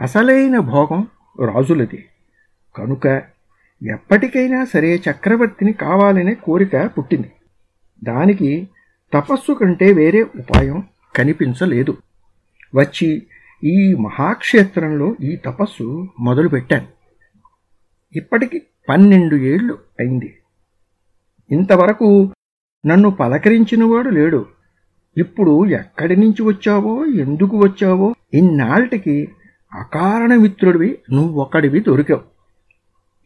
అసలైన భోగం రాజులది. కనుక ఎప్పటికైనా సరే చక్రవర్తిని కావాలనే కోరిక పుట్టింది. దానికి తపస్సు కంటే వేరే ఉపాయం కనిపించలేదు. వచ్చి ఈ మహాక్షేత్రంలో ఈ తపస్సు మొదలుపెట్టాను. ఇప్పటికి పన్నెండు ఏళ్ళు అయింది. ఇంతవరకు నన్ను పలకరించినవాడు లేడు. ఇప్పుడు ఎక్కడి నుంచి వచ్చావో ఎందుకు వచ్చావో ఇన్నాళ్ళకి అకారణ మిత్రుడివి నువ్వొక్కడివి దొరికావు.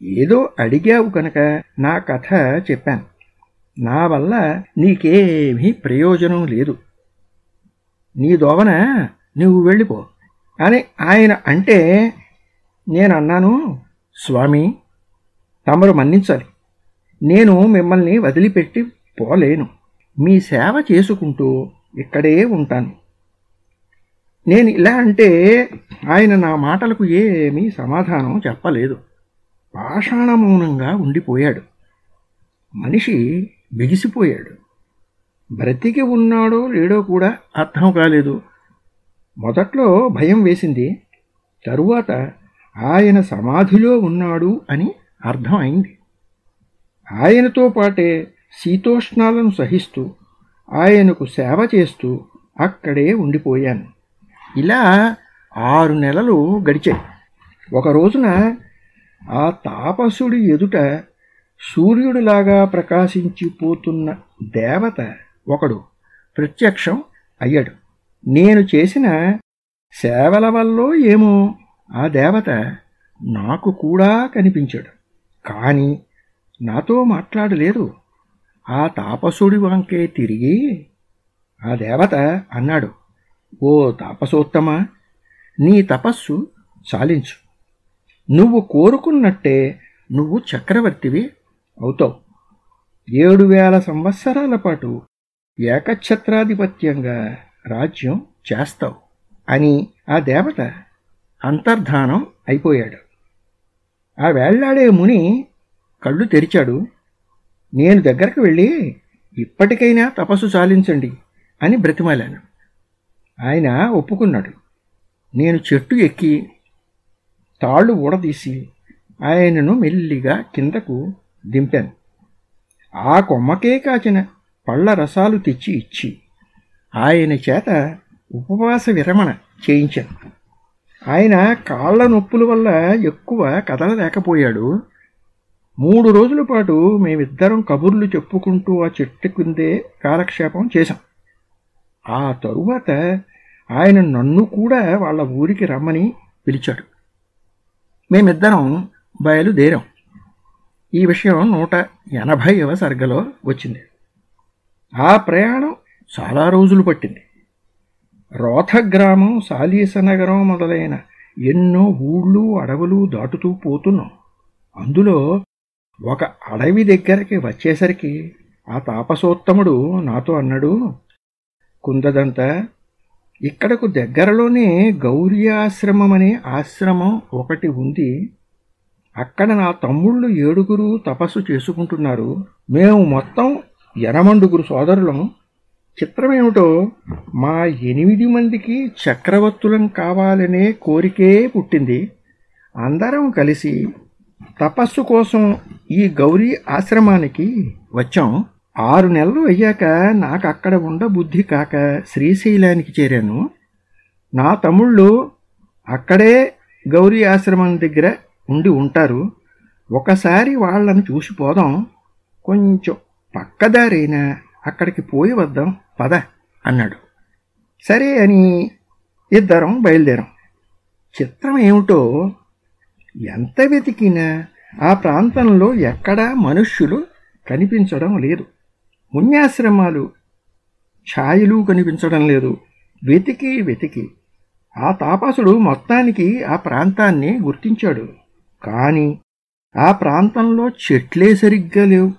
ఏదో అడిగావు కనుక నా కథ చెప్పాను. నా వల్ల నీకేమీ ప్రయోజనం లేదు. నీ దోవన నువ్వు వెళ్ళిపో. అని ఆయన అంటే నేనన్నాను స్వామి తమరు మన్నించాలి. నేను మిమ్మల్ని వదిలిపెట్టి పోలేను. మీ సేవ చేసుకుంటూ ఇక్కడే ఉంటాను. నేను ఇలా అంటే ఆయన నా మాటలకు ఏమీ సమాధానం చెప్పలేదు. పాషాణమౌనంగా ఉండిపోయాడు. మనిషి బిగిసిపోయాడు. బ్రతికి ఉన్నాడో లేడో కూడా అర్థం కాలేదు. మొదట్లో భయం వేసింది. తరువాత ఆయన సమాధిలో ఉన్నాడు అని అర్థం అయింది. ఆయనతో పాటే శీతోష్ణాలను సహిస్తూ ఆయనకు సేవ చేస్తూ అక్కడే ఉండిపోయాను. ఇలా ఆరు నెలలు గడిచాయి. ఒక రోజున ఆ తాపసుడి ఎదుట సూర్యుడిలాగా ప్రకాశించిపోతున్న దేవత ఒకడు ప్రత్యక్షం అయ్యాడు. నేను చేసిన సేవల వల్లో ఏమో ఆ దేవత నాకు కూడా కనిపించాడు. కానీ నాతో మాట్లాడలేదు. ఆ తాపసుడి వంకే తిరిగి ఆ దేవత అన్నాడు ఓ తాపసోత్తమా నీ తపస్సు చాలించు. నువ్వు కోరుకున్నట్టే నువ్వు చక్రవర్తివి అవుతావు. ఏడు వేల సంవత్సరాల పాటు ఏకఛత్రాధిపత్యంగా రాజ్యం చేస్తావు అని ఆ దేవత అంతర్ధానం అయిపోయాడు. ఆ వేళ్ళాడే ముని కళ్ళు తెరిచాడు. నేను దగ్గరకు వెళ్ళి ఇప్పటికైనా తపస్సు చాలించండి అని బ్రతిమాలాను. ఆయన ఒప్పుకున్నాడు. నేను చెట్టు ఎక్కి తాళ్ళు ఊడదీసి ఆయనను మెల్లిగా కిందకు దింపాను. ఆ కొమ్మకే కాచిన పళ్ళ రసాలు తెచ్చి ఇచ్చి ఆయన చేత ఉపవాస విరమణ చేయించాను. ఆయన కాళ్ళ నొప్పుల వల్ల ఎక్కువ కదలలేకపోయాడు. మూడు రోజుల పాటు మేమిద్దరం కబుర్లు చెప్పుకుంటూ ఆ చెట్టు కిందే కాలక్షేపం చేశాం. ఆ తరువాత ఆయన నన్ను కూడా వాళ్ళ ఊరికి రమ్మని పిలిచాడు. మేమిద్దరం బయలుదేరాం. ఈ విషయం నూట ఎనభైవ సర్గలో వచ్చింది. ఆ ప్రయాణం చాలా రోజులు పట్టింది. రోథ గ్రామం సాలీసనగరం మొదలైన ఎన్నో ఊళ్ళు అడవులు దాటుతూ పోతున్నాం. అందులో ఒక అడవి దగ్గరికి వచ్చేసరికి ఆ తాపసోత్తముడు నాతో అన్నాడు కుందదంతా ఇక్కడకు దగ్గరలోనే గౌరీ ఆశ్రమం అనే ఆశ్రమం ఒకటి ఉంది. అక్కడ నా తమ్ముళ్ళు ఏడుగురు తపస్సు చేసుకుంటున్నారు. మేము మొత్తం ఎనమండుగురు సోదరులం. చిత్రమేమిటో మా ఎనిమిది మందికి చక్రవర్తులం కావాలనే కోరికే పుట్టింది. అందరం కలిసి తపస్సు కోసం ఈ గౌరీ ఆశ్రమానికి వచ్చాం. ఆరు నెలలు అయ్యాక నాకు అక్కడ ఉండ బుద్ధి కాక శ్రీశైలానికి చేరాను. నా తమ్ముళ్ళు అక్కడే గౌరీ ఆశ్రమం దగ్గర ఉండి ఉంటారు. ఒకసారి వాళ్ళని చూసిపోదాం కొంచెం పక్కదారైనా అక్కడికి పోయి వద్దాం పద అన్నాడు. సరే అని ఇద్దరం బయలుదేరాం. చిత్రం ఏమిటో ఎంత వెతికినా ఆ ప్రాంతంలో ఎక్కడా మనుష్యులు కనిపించడం లేదు. పుణ్యాశ్రమాలు ఛాయలు కనిపించడం లేదు. వెతికి వెతికి. ఆ తాపసుడు మొత్తానికి ఆ ప్రాంతాన్ని గుర్తించాడు. కానీ ఆ ప్రాంతంలో చెట్లే సరిగ్గా లేవు.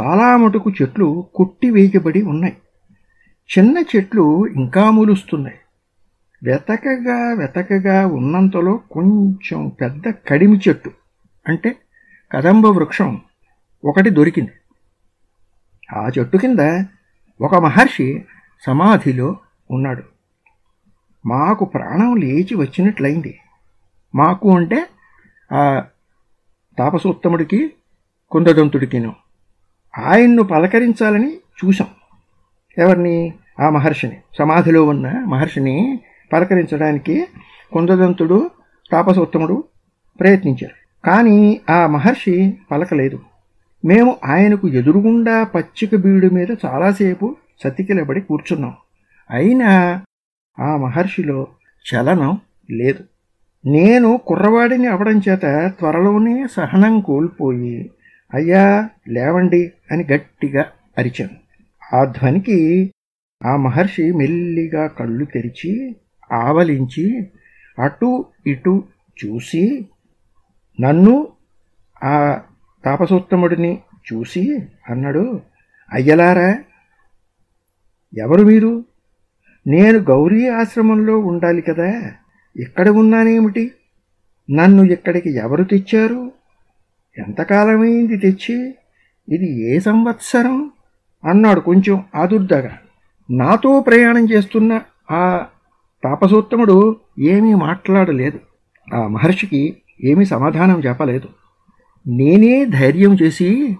చాలా మటుకు చెట్లు కుట్టి వేయబడి ఉన్నాయి. చిన్న చెట్లు ఇంకా మూలుస్తున్నాయి. వెతకగా వెతకగా ఉన్నంతలో కొంచెం పెద్ద కడిమి చెట్టు అంటే కదంబ వృక్షం ఒకటి దొరికింది. ఆ చెట్టు కింద ఒక మహర్షి సమాధిలో ఉన్నాడు. మాకు ప్రాణం లేచి వచ్చినట్లయింది. మాకు అంటే ఆ తాపసోత్తముడికి కుందదంతుడికిను ఆయన్ను పలకరించాలని చూశాం. ఎవరిని? ఆ మహర్షిని. సమాధిలో ఉన్న మహర్షిని పలకరించడానికి కుందదంతుడు తాపసోత్తముడు ప్రయత్నించారు. కానీ ఆ మహర్షి పలకలేదు. మేము ఆయనకు ఎదురుగుండా పచ్చిక బీడు మీద చాలాసేపు సతికిలబడి కూర్చున్నాం. అయినా ఆ మహర్షిలో చలనం లేదు. నేను కుర్రవాడిని అవడం చేత త్వరలోనే సహనం కోల్పోయి అయ్యా లేవండి అని గట్టిగా అరిచాను. ఆ ధ్వనికి ఆ మహర్షి మెల్లిగా కళ్ళు తెరిచి ఆవలించి అటు ఇటు చూసి నన్ను ఆ తాపసోత్తముడిని చూసి అన్నాడు అయ్యలారా ఎవరు మీరు? నేను గౌరీ ఆశ్రమంలో ఉండాలి కదా ఇక్కడ ఉన్నానేమిటి? నన్ను ఇక్కడికి ఎవరు తెచ్చారు? ఎంతకాలమైంది తెచ్చి? ఇది ఏ సంవత్సరం? అన్నాడు కొంచెం ఆదుర్దగా. నాతో ప్రయాణం చేస్తున్న ఆ తాపసోత్తముడు ఏమీ మాట్లాడలేదు. ఆ మహర్షికి ఏమీ సమాధానం చెప్పలేదు. నేనే ధైర్యం చేసి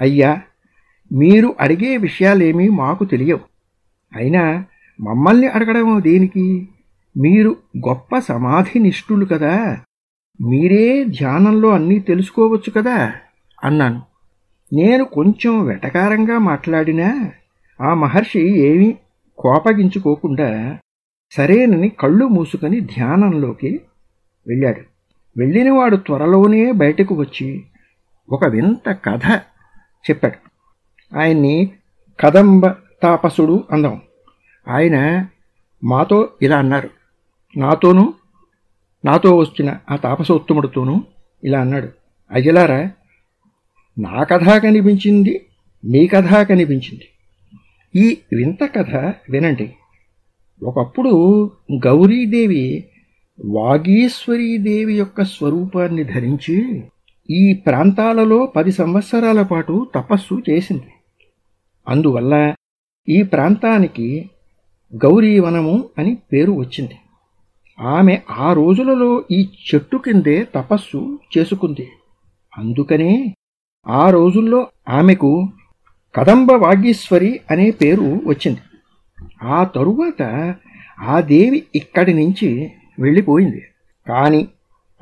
అయ్యా మీరు అడిగే విషయాలేమీ మాకు తెలియవు. అయినా మమ్మల్ని అడగడం దేనికి? మీరు గొప్ప సమాధి నిష్ఠులు కదా. మీరే ధ్యానంలో అన్నీ తెలుసుకోవచ్చు కదా అన్నాను. నేను కొంచెం వెటకారంగా మాట్లాడినా ఆ మహర్షి ఏమీ కోపగించుకోకుండా సరేనని కళ్ళు మూసుకొని ధ్యానంలోకి వెళ్ళాడు. వెళ్ళినవాడు త్వరలోనే బయటకు వచ్చి ఒక వింత కథ చెప్పాడు. ఆయన్ని కదంబ తాపసుడు అందాం. ఆయన మాతో ఇలా అన్నారు. నాతోనూ నాతో వచ్చిన ఆ తాపసోత్తముడితోనూ ఇలా అన్నాడు. అయ్యలారా నా కథ కనిపించింది నీ కథ కనిపించింది. ఈ వింత కథ వినండి. ఒకప్పుడు గౌరీదేవి వాగీశ్వరీదేవి యొక్క స్వరూపాన్ని ధరించి ఈ ప్రాంతాలలో పది సంవత్సరాల పాటు తపస్సు చేసింది. అందువల్ల ఈ ప్రాంతానికి గౌరీవనము అని పేరు వచ్చింది. ఆమె ఆ రోజులలో ఈ చెట్టు కిందే తపస్సు చేసుకుంది. అందుకనే ఆ రోజుల్లో ఆమెకు కదంబ వాగీశ్వరి అనే పేరు వచ్చింది. ఆ తరువాత ఆ దేవి ఇక్కడి నుంచి వెళ్ళిపోయింది. కాని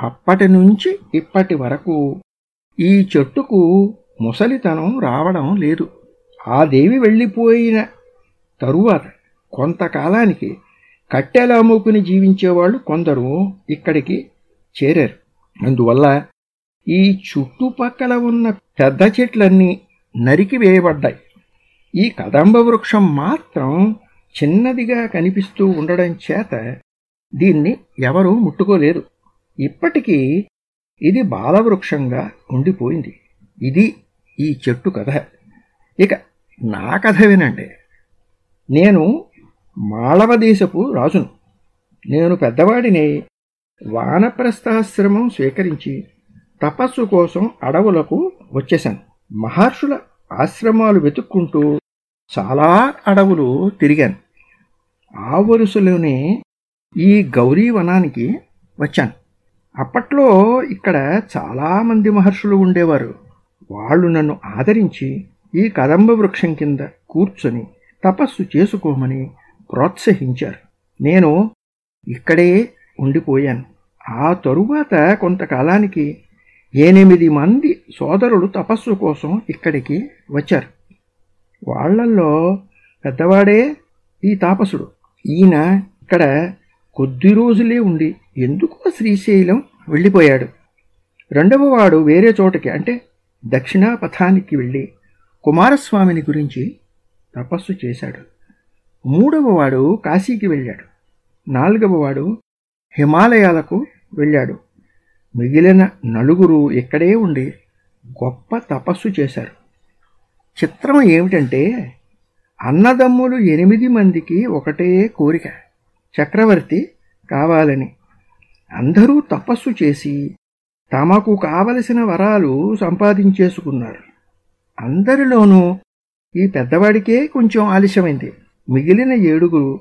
అప్పటి నుంచి ఇప్పటి వరకు ఈ చెట్టుకు ముసలితనం రావడం లేదు. ఆ దేవి వెళ్ళిపోయిన తరువాత కొంతకాలానికి కట్టెల అమ్ముకుని జీవించేవాళ్ళు కొందరు ఇక్కడికి చేరారు. అందువల్ల ఈ చుట్టుపక్కల ఉన్న పెద్ద చెట్లన్నీ నరికి వేయబడ్డాయి. ఈ కదంబ వృక్షం మాత్రం చిన్నదిగా కనిపిస్తూ ఉండడం చేత దీన్ని ఎవరూ ముట్టుకోలేదు ఇప్పటికీ ఇది బాలవృక్షంగా ఉండిపోయింది. ఇది ఈ చెట్టు కథ. ఇక నా కథ వినండి. నేను మాళవదేశపు రాజును. నేను పెద్దవాడిని వానప్రస్థాశ్రమం స్వీకరించి తపస్సు కోసం అడవులకు వచ్చేశాను. మహర్షుల ఆశ్రమాలు వెతుక్కుంటూ చాలా అడవులు తిరిగాను. ఆ వరుసలోనే ఈ గౌరీ వనానికి వచ్చాను. అప్పట్లో ఇక్కడ చాలామంది మహర్షులు ఉండేవారు. వాళ్ళు నన్ను ఆదరించి ఈ కదంబ వృక్షం కింద కూర్చొని తపస్సు చేసుకోమని ప్రోత్సహించారు. నేను ఇక్కడే ఉండిపోయాను. ఆ తరువాత కొంతకాలానికి ఎనిమిది మంది సోదరులు తపస్సు కోసం ఇక్కడికి వచ్చారు. వాళ్ళల్లో పెద్దవాడే ఈ తాపసుడు. ఈయన ఇక్కడ కొద్ది రోజులే ఉండి ఎందుకో శ్రీశైలం వెళ్ళిపోయాడు. రెండవ వాడు వేరే చోటకి అంటే దక్షిణాపథానికి వెళ్ళి కుమారస్వామిని గురించి తపస్సు చేశాడు. మూడవ వాడు కాశీకి వెళ్ళాడు. నాలుగవ వాడు హిమాలయాలకు వెళ్ళాడు. మిగిలిన నలుగురు ఇక్కడే ఉండి గొప్ప తపస్సు చేశారు. చిత్రం ఏమిటంటే అన్నదమ్ములు ఎనిమిది మందికి ఒకటే కోరిక. చక్రవర్తి కావాలని. అందరూ తపస్సు చేసి తమకు కావలసిన వరాలు సంపాదించేసుకున్నారు. అందరిలోనూ ఈ పెద్దవాడికే కొంచెం ఆలస్యమైంది. మిగిలిన ఏడుగురు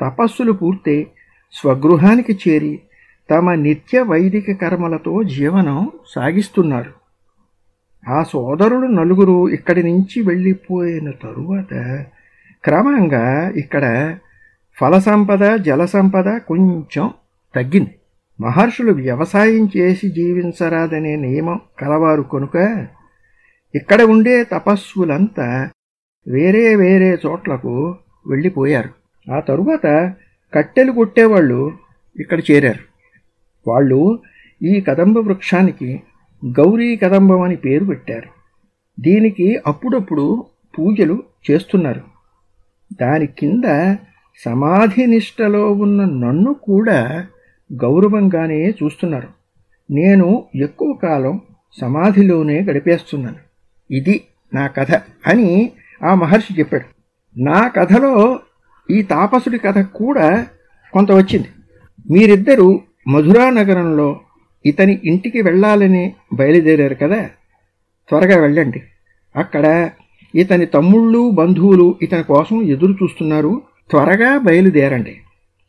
తపస్సులు పూర్తయి స్వగృహానికి చేరి తమ నిత్య వైదిక కర్మలతో జీవనం సాగిస్తున్నారు. ఆ సోదరులు నలుగురు ఇక్కడి నుంచి వెళ్ళిపోయిన తరువాత క్రమంగా ఇక్కడ ఫల సంపద జల సంపద కొంచెం తగ్గింది. మహర్షులు వ్యవసాయం చేసి జీవించరాదనే నియమం కలవారు కనుక ఇక్కడ ఉండే తపస్సులంతా వేరే వేరే చోట్లకు వెళ్ళిపోయారు. ఆ తరువాత కట్టెలు కొట్టేవాళ్ళు ఇక్కడ చేరారు. వాళ్ళు ఈ కదంబ వృక్షానికి గౌరీ కదంబం అని పేరు పెట్టారు. దీనికి అప్పుడప్పుడు పూజలు చేస్తున్నారు. దాని కింద సమాధి నిష్టలో ఉన్న నన్ను కూడా గౌరవంగానే చూస్తున్నారు. నేను ఎక్కువ కాలం సమాధిలోనే గడిపేస్తున్నాను. ఇది నా కథ అని ఆ మహర్షి చెప్పాడు. నా కథలో ఈ తాపసుడి కథ కూడా కొంత వచ్చింది. మీరిద్దరూ మధురా నగరంలో ఇతని ఇంటికి వెళ్ళాలని బయలుదేరారు కదా? త్వరగా వెళ్ళండి. అక్కడ ఇతని తమ్ముళ్ళు బంధువులు ఇతని కోసం ఎదురు చూస్తున్నారు త్వరగా బయలుదేరండి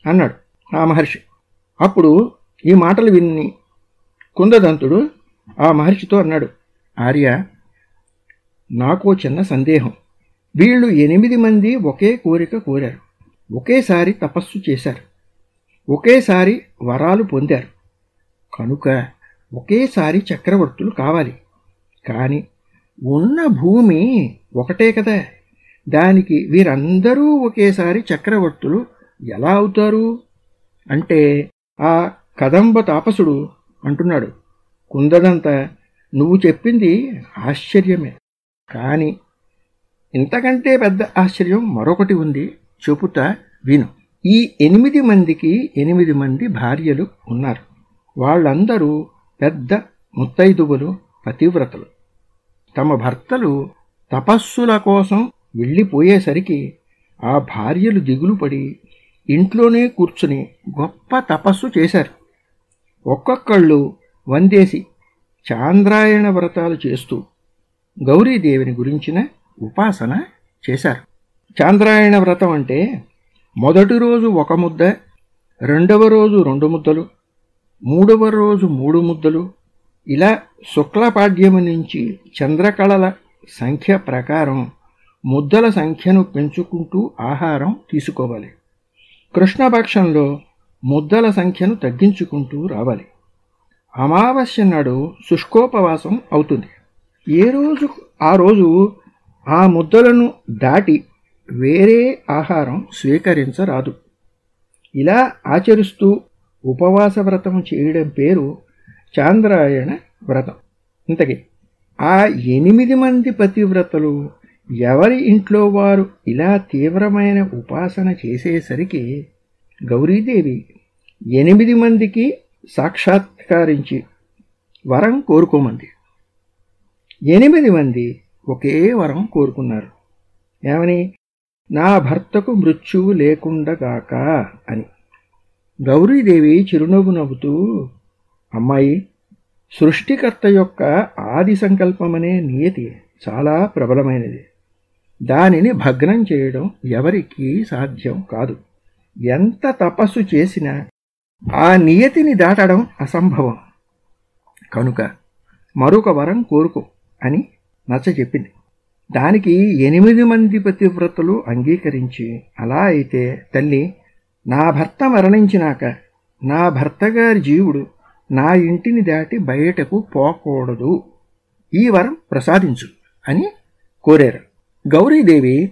అన్నాడు ఆ మహర్షి అప్పుడు ఈ మాటలు విని కుందదంతుడు ఆ మహర్షితో అన్నాడు ఆర్య నాకో చిన్న సందేహం. వీళ్ళు ఎనిమిది మంది ఒకే కోరిక కోరారు. ఒకేసారి తపస్సు చేశారు. ఒకేసారి వరాలు పొందారు. కనుక ఒకేసారి చక్రవర్తులు కావాలి. కానీ ఉన్న భూమి ఒకటే కదా. దానికి వీరందరూ ఒకేసారి చక్రవర్తులు ఎలా అవుతారు? అంటే ఆ కదంబ తాపసుడు అంటున్నాడు కుందదంత నువ్వు చెప్పింది ఆశ్చర్యమే. కానీ ఇంతకంటే పెద్ద ఆశ్చర్యం మరొకటి ఉంది. చెబుతా విను. ఈ ఎనిమిది మందికి ఎనిమిది మంది భార్యలు ఉన్నారు. వాళ్ళందరూ పెద్ద ముత్తైదువులు పతివ్రతలు. తమ భర్తలు తపస్సుల కోసం వెళ్ళిపోయేసరికి ఆ భార్యలు దిగులు పడి ఇంట్లోనే కూర్చుని గొప్ప తపస్సు చేశారు. ఒక్కొక్కళ్ళు వందేసి చాంద్రాయణ వ్రతాలు చేస్తూ గౌరీదేవిని గురించిన ఉపాసన చేశారు. చాంద్రాయణ వ్రతం అంటే మొదటి రోజు ఒక ముద్ద రెండవ రోజు రెండు ముద్దలు మూడవ రోజు మూడు ముద్దలు ఇలా శుక్లపాడ్యము నుంచి చంద్రకళల సంఖ్య ప్రకారం ముద్దల సంఖ్యను పెంచుకుంటూ ఆహారం తీసుకోవాలి. కృష్ణపక్షంలో ముద్దల సంఖ్యను తగ్గించుకుంటూ రావాలి. అమావాస్య నాడు శుష్కోపవాసం అవుతుంది. ఏ రోజు ఆ రోజు ఆ ముద్దలను దాటి వేరే ఆహారం స్వీకరించరాదు. ఇలా ఆచరిస్తూ ఉపవాస వ్రతం చేయడం పేరు చాంద్రాయణ వ్రతం. ఇంతకీ ఆ ఎనిమిది మంది పతివ్రతలు ఎవరి ఇంట్లో వారు ఇలా తీవ్రమైన ఉపాసన చేసేసరికి గౌరీదేవి ఎనిమిది మందికి సాక్షాత్కరించి వరం కోరుకోమంది. ఎనిమిది మంది ఒకే వరం కోరుకున్నారు. ఏమని? నా భర్తకు మృత్యువు లేకుండగాక అని. గౌరీదేవి చిరునవ్వు నవ్వుతూ అమ్మాయి సృష్టికర్త యొక్క ఆది సంకల్పమనే నియతి చాలా ప్రబలమైనది. దానిని భగ్నం చేయడం ఎవరికీ సాధ్యం కాదు. ఎంత తపస్సు చేసినా ఆ నియతిని దాటడం అసంభవం. కనుక మరొక వరం కోరుకో అని నచ్చ చెప్పింది. దానికి ఎనిమిది మంది పతివ్రతలు అంగీకరించి అలా అయితే తల్లి నా భర్త మరణించినాక నా భర్తగారి జీవుడు నా ఇంటిని దాటి బయటకు పోకూడదు. ఈ వరం ప్రసాదించు అని కోరారు. గౌరీదేవి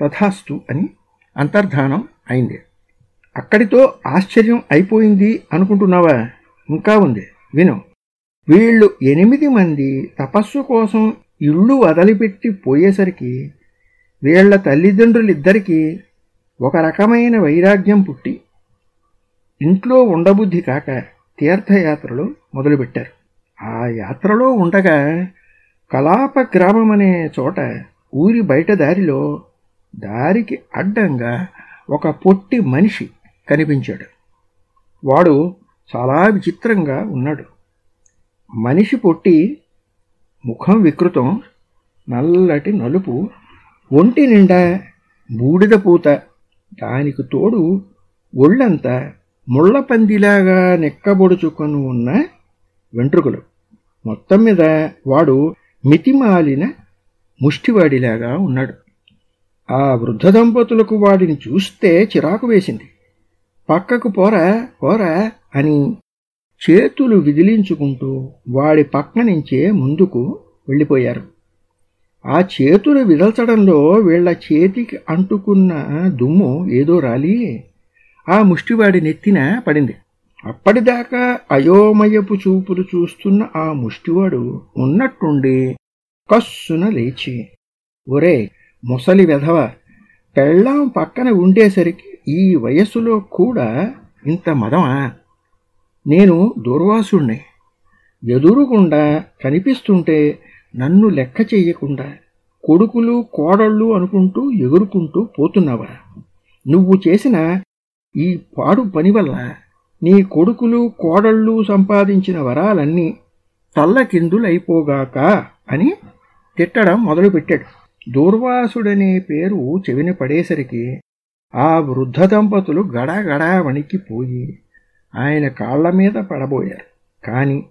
తథాస్తు అని అంతర్ధానం అయింది. అక్కడితో ఆశ్చర్యం అయిపోయింది అనుకుంటున్నావా? ఇంకా ఉంది. విను. వీళ్ళు ఎనిమిది మంది తపస్సు కోసం ఇళ్ళు వదిలిపెట్టి పోయేసరికి వీళ్ళ తల్లిదండ్రులిద్దరికీ ఒక రకమైన వైరాగ్యం పుట్టి ఇంట్లో ఉండబుద్ధి కాక తీర్థయాత్రలు మొదలుపెట్టారు. ఆ యాత్రలో ఉండగా కలాప గ్రామం అనే చోట ఊరి బయట దారిలో దారికి అడ్డంగా ఒక పొట్టి మనిషి కనిపించాడు. వాడు చాలా విచిత్రంగా ఉన్నాడు. మనిషి పొట్టి ముఖం వికృతం నల్లటి నలుపు ఒంటి నిండా బూడిద పూత దానికి తోడు ఒళ్ళంతా ముళ్ళపందిలాగా నెక్కబొడుచుకొని ఉన్న వెంట్రుకలు. మొత్తం మీద వాడు మితిమాలిన ముష్టివాడిలాగా ఉన్నాడు. ఆ వృద్ధ దంపతులకు వాడిని చూస్తే చిరాకు వేసింది. పక్కకు పోరా పోరా అని చేతులు విదిలించుకుంటూ వాడి పక్క నుంచే ముందుకు వెళ్ళిపోయారు. ఆ చేతులు విదల్చడంలో వీళ్ళ చేతికి అంటుకున్న దుమ్ము ఏదో రాలి ఆ ముష్టివాడి నెత్తిన పడింది. అప్పటిదాకా అయోమయపు చూపులు చూస్తున్న ఆ ముష్టివాడు ఉన్నట్టుండి కస్సున లేచి ఒరే ముసలి వెధవ పెళ్ళాం పక్కన ఉండేసరికి ఈ వయస్సులో కూడా ఇంత మదమా? నేను దూర్వాసుణ్ణి. ఎదురుకుండా కనిపిస్తుంటే నన్ను లెక్క చెయ్యకుండా కొడుకులు కోడళ్ళు అనుకుంటూ ఎగురుకుంటూ పోతున్నావా? నువ్వు చేసిన ఈ పాడు పని వల్ల నీ కొడుకులు కోడళ్ళు సంపాదించిన వరాలన్నీ తల్లకిందులైపోగాక అని తిట్టడం మొదలుపెట్టాడు దూర్వాసుడనే పేరు చెవిని పడేసరికి ఆ వృద్ధ దంపతులు గడగడా వణికిపోయి ఆయన కాళ్ళ మీద పడబోయారు. కాని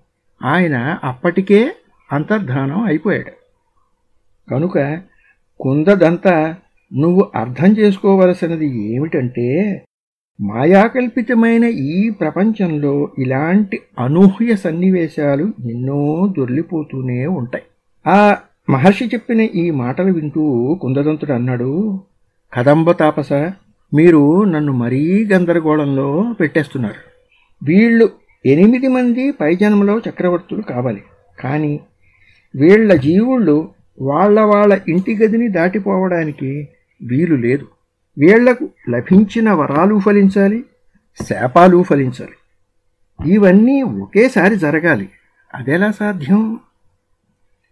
ఆయన అప్పటికే అంతర్ధానం అయిపోయాడు. కనుక కుందదంతా నువ్వు అర్థం చేసుకోవలసినది ఏమిటంటే మాయాకల్పితమైన ఈ ప్రపంచంలో ఇలాంటి అనూహ్య సన్నివేశాలు ఎన్నో దొర్లిపోతూనే ఉంటాయి. ఆ మహర్షి చెప్పిన ఈ మాటలు వింటూ కుందదంతుడు అన్నాడు కదంబ తాపస మీరు నన్ను మరీ గందరగోళంలో పెట్టేస్తున్నారు. వీళ్ళు ఎనిమిది మంది పైజన్మలో చక్రవర్తులు కావాలి. కానీ వీళ్ళ జీవుళ్ళు వాళ్ళ వాళ్ళ ఇంటి గదిని దాటిపోవడానికి వీలు లేదు. వీళ్ళకు లభించిన వరాలు ఫలించాలి శాపాలు ఫలించాలి. ఇవన్నీ ఒకేసారి జరగాలి. అదెలా సాధ్యం?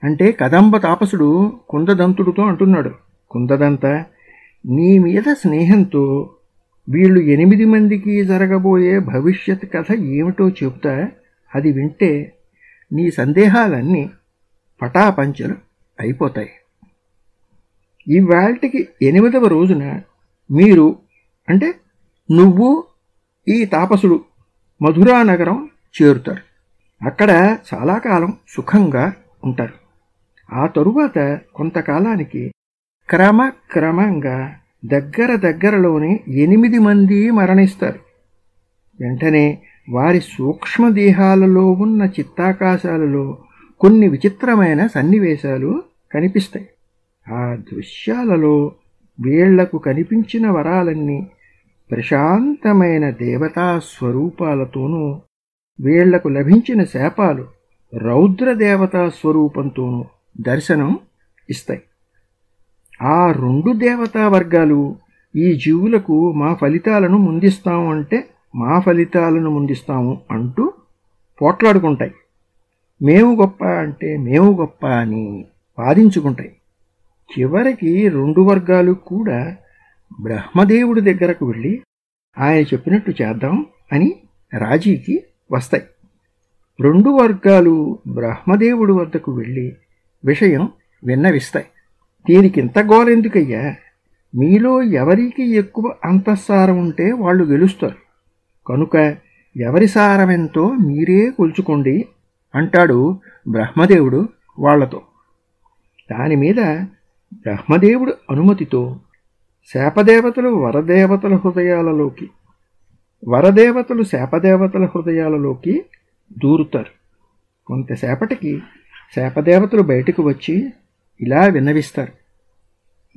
అంటే కదంబ తాపసుడు కుందదంతుడితో అంటున్నాడు. కుందదంత నీ మీద స్నేహంతో వీళ్ళు ఎనిమిది మందికి జరగబోయే భవిష్యత్ కథ ఏమిటో చెబుతా అది వింటే నీ సందేహాలన్నీ పటాపంచలు అయిపోతాయి. ఇవాళకి ఎనిమిదవ రోజున మీరు అంటే నువ్వు ఈ తాపసుడు మధురా నగరం చేరుతారు. అక్కడ చాలా కాలం సుఖంగా ఉంటారు. ఆ తరువాత కొంతకాలానికి క్రమక్రమంగా దగ్గర దగ్గరలోనే ఎనిమిది మంది మరణిస్తారు. వెంటనే వారి సూక్ష్మదేహాలలో ఉన్న చిత్తాకాశాలలో కొన్ని విచిత్రమైన సన్నివేశాలు కనిపిస్తాయి. ఆ దృశ్యాలలో వీళ్ళకు కనిపించిన వరాలన్నీ ప్రశాంతమైన దేవతా స్వరూపాలతోనూ వీళ్ళకు లభించిన శాపాలు రౌద్ర దేవతా స్వరూపంతోనూ దర్శనం ఇస్తాయి. ఆ రెండు దేవతా వర్గాలు ఈ జీవులకు మా ఫలితాలను ముందిస్తాము అంటే మా ఫలితాలను ముందిస్తాము అంటూ పోట్లాడుకుంటాయి. మేము గొప్ప అంటే మేము గొప్ప అని వాదించుకుంటాయి. చివరికి రెండు వర్గాలు కూడా బ్రహ్మదేవుడి దగ్గరకు వెళ్ళి ఆయన చెప్పినట్టు చేద్దాం అని రాజీకి వస్తాయి. రెండు వర్గాలు బ్రహ్మదేవుడి వద్దకు వెళ్ళి విషయం విన్నవిస్తాయి. దీనికింత గోరెందుకయ్యా మీలో ఎవరికి ఎక్కువ అంతఃసారం ఉంటే వాళ్ళు గెలుస్తారు. కనుక ఎవరి సారమెంతో మీరే కొలుచుకోండి అంటాడు బ్రహ్మదేవుడు వాళ్ళతో. దానిమీద బ్రహ్మదేవుడు అనుమతితో శాపదేవతలు వరదేవతల హృదయాలలోకి వరదేవతలు శాపదేవతల హృదయాలలోకి దూరుతారు. కొంతసేపటికి శాపదేవతలు బయటకు వచ్చి ఇలా విన్నవిస్తారు.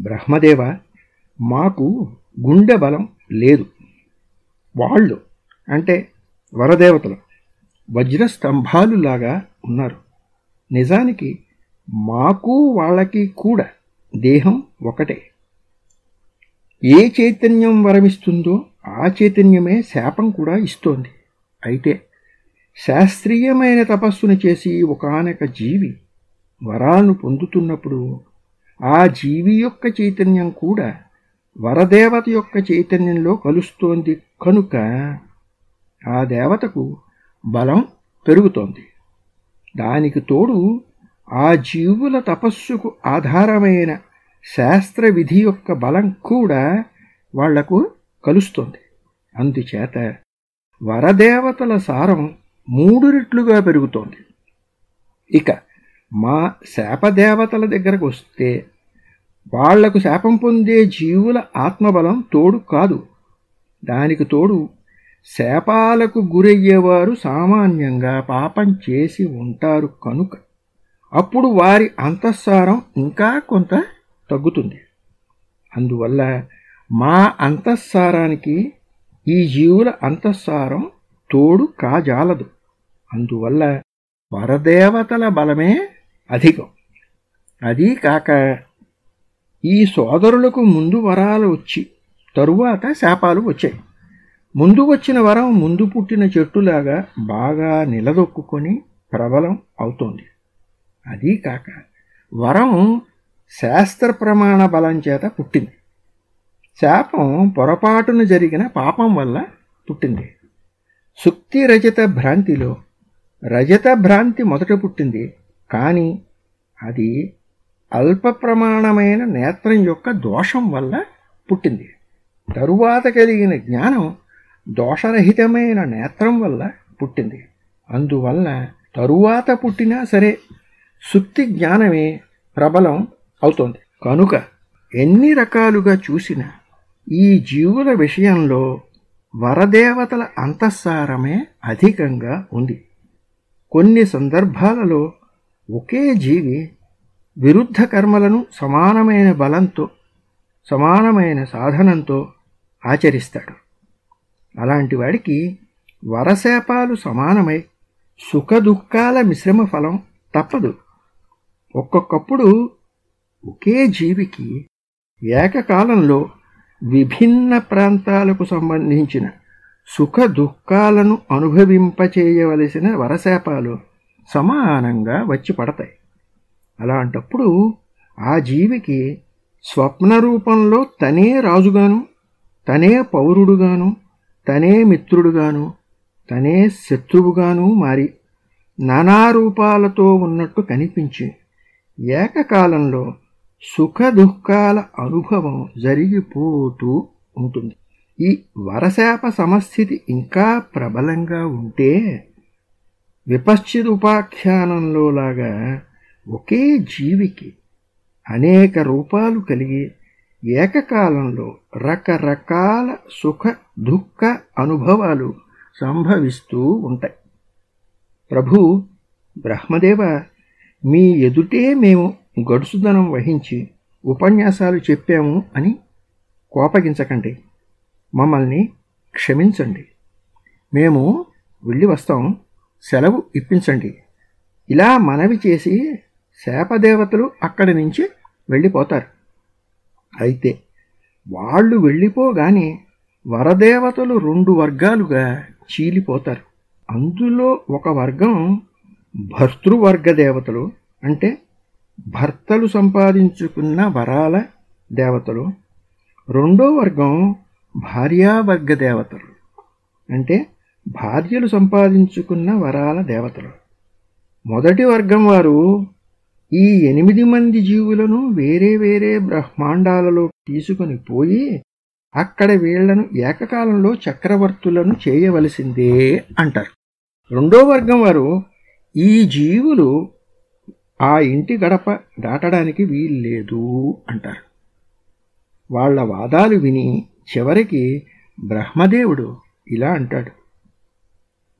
బ్రహ్మదేవ మాకు గుండె బలం లేదు. వాళ్ళు అంటే వరదేవతలు వజ్రస్తంభాలులాగా ఉన్నారు. నిజానికి మాకు వాళ్ళకి కూడా దేహం ఒకటే. ఏ చైతన్యం వరమిస్తుందో ఆ చైతన్యమే శాపం కూడా ఇస్తోంది. అయితే శాస్త్రీయమైన తపస్సును చేసి ఒకనొక జీవి వరాలను పొందుతున్నప్పుడు ఆ జీవి యొక్క చైతన్యం కూడా వరదేవత యొక్క చైతన్యంలో కలుస్తోంది కనుక ఆ దేవతకు బలం పెరుగుతోంది. దానికి తోడు ఆ జీవుల తపస్సుకు ఆధారమైన శాస్త్ర విధి యొక్క బలం కూడా వాళ్ళకు కలుస్తోంది. అందుచేత వరదేవతల సారం మూడు రెట్లుగా పెరుగుతోంది. ఇక మా శాపదేవతల దగ్గరకు వస్తే వాళ్ళకు శాపం పొందే జీవుల ఆత్మబలం తోడు కాదు. దానికి తోడు శాపాలకు గురయ్యేవారు సామాన్యంగా పాపం చేసి ఉంటారు కనుక అప్పుడు వారి అంతఃసారం ఇంకా కొంత తగ్గుతుంది. అందువల్ల మా అంతఃసారానికి ఈ జీవుల అంతఃసారం తోడు కాజాలదు. అందువల్ల వరదేవతల బలమే అధికం. అదీ కాక ఈ సోదరులకు ముందు వరాలు వచ్చి తరువాత శాపాలు వచ్చాయి. ముందు వచ్చిన వరం ముందు పుట్టిన చెట్టులాగా బాగా నిలదొక్కుని ప్రబలం అవుతోంది. అదీ కాక వరం శాస్త్ర ప్రమాణ బలం చేత పుట్టింది. శాపం పొరపాటున జరిగిన పాపం వల్ల పుట్టింది. సుక్తి రచిత భ్రాంతిలో రజత భ్రాంతి మొదట పుట్టింది. కానీ అది అల్ప ప్రమాణమైన నేత్రం యొక్క దోషం వల్ల పుట్టింది. తరువాత కలిగిన జ్ఞానం దోషరహితమైన నేత్రం వల్ల పుట్టింది. అందువల్ల తరువాత పుట్టినా సరే సుక్తి జ్ఞానమే ప్రబలం అవుతోంది. కనుక ఎన్ని రకాలుగా చూసినా ఈ జీవుల విషయంలో వరదేవతల అంతఃసారమే అధికంగా ఉంది. కొన్ని సందర్భాలలో ఒకే జీవి విరుద్ధ కర్మలను సమానమైన బలంతో సమానమైన సాధనంతో ఆచరిస్తాడు. అలాంటి వాడికి వరశాపాలు సమానమై సుఖదుఖాల మిశ్రమ ఫలం తప్పదు. ఒక్కొక్కప్పుడు ఒకే జీవికి ఏకకాలంలో విభిన్న ప్రాంతాలకు సంబంధించిన సుఖ దుఃఖాలను అనుభవింపచేయవలసిన వరశాపాలు సమానంగా వచ్చి పడతాయి. అలాంటప్పుడు ఆ జీవికి స్వప్న రూపంలో తనే రాజుగాను తనే పౌరుడుగాను తనే మిత్రుడుగాను తనే శత్రువుగాను మారి నానా రూపాలతో ఉన్నట్టు కనిపించి ఏకకాలంలో సుఖ దుఃఖాల అనుభవం జరిగిపోతూ ఉంటుంది. ఈ వరశాప సమస్థితి ఇంకా ప్రబలంగా ఉంటే విపశ్చిదుపాఖ్యానంలో లాగా ఒకే జీవికి అనేక రూపాలు కలిగి ఏకకాలంలో రకరకాల సుఖ దుఃఖ అనుభవాలు సంభవిస్తూ ఉంటాయి. ప్రభు బ్రహ్మదేవ మీ ఎదుటే మేము గడుసుదనం వహించి ఉపన్యాసాలు చెప్పాము అని కోపగించకండి. మమ్మల్ని క్షమించండి. మేము వెళ్ళి వస్తాం. సెలవు ఇప్పించండి. ఇలా మనవి చేసి శాపదేవతలు అక్కడి నుంచి వెళ్ళిపోతారు. అయితే వాళ్ళు వెళ్ళిపోగానే వరదేవతలు రెండు వర్గాలుగా చీలిపోతారు. అందులో ఒక వర్గం భర్తృవర్గ దేవతలు అంటే భర్తలు సంపాదించుకున్న వరాల దేవతలు. రెండో వర్గం భార్యావర్గ దేవతలు అంటే భార్యలు సంపాదించుకున్న వరాల దేవతలు. మొదటి వర్గం వారు ఈ ఎనిమిది మంది జీవులను వేరే వేరే బ్రహ్మాండాలలో తీసుకుని పోయి అక్కడ వీళ్ళను ఏకకాలంలో చక్రవర్తులను చేయవలసిందే అంటారు. రెండో వర్గం వారు ఈ జీవులు ఆ ఇంటి గడప దాటడానికి వీల్లేదు అంటారు. వాళ్ళ వాదాలు విని చివరికి బ్రహ్మదేవుడు ఇలా అంటాడు.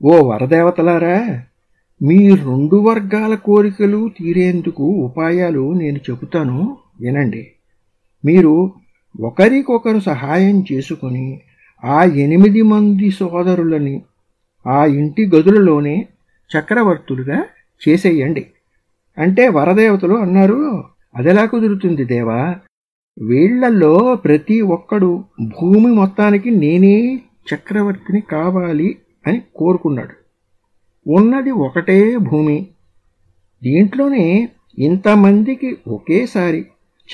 ఓ వరదేవతలారా మీ రెండు వర్గాల కోరికలు తీరేందుకు ఉపాయాలు నేను చెబుతాను వినండి. మీరు ఒకరికొకరు సహాయం చేసుకుని ఆ ఎనిమిది మంది సోదరులని ఆ ఇంటి గదులలోనే చక్రవర్తులుగా చేసేయండి. అంటే వరదేవతలు అన్నారు అదెలా కుదురుతుంది దేవా? వీళ్ళలో ప్రతి ఒక్కడు భూమి మొత్తానికి నేనే చక్రవర్తిని కావాలి అని కోరుకున్నాడు. ఉన్నది ఒకటే భూమి. దీంట్లోనే ఇంతమందికి ఒకేసారి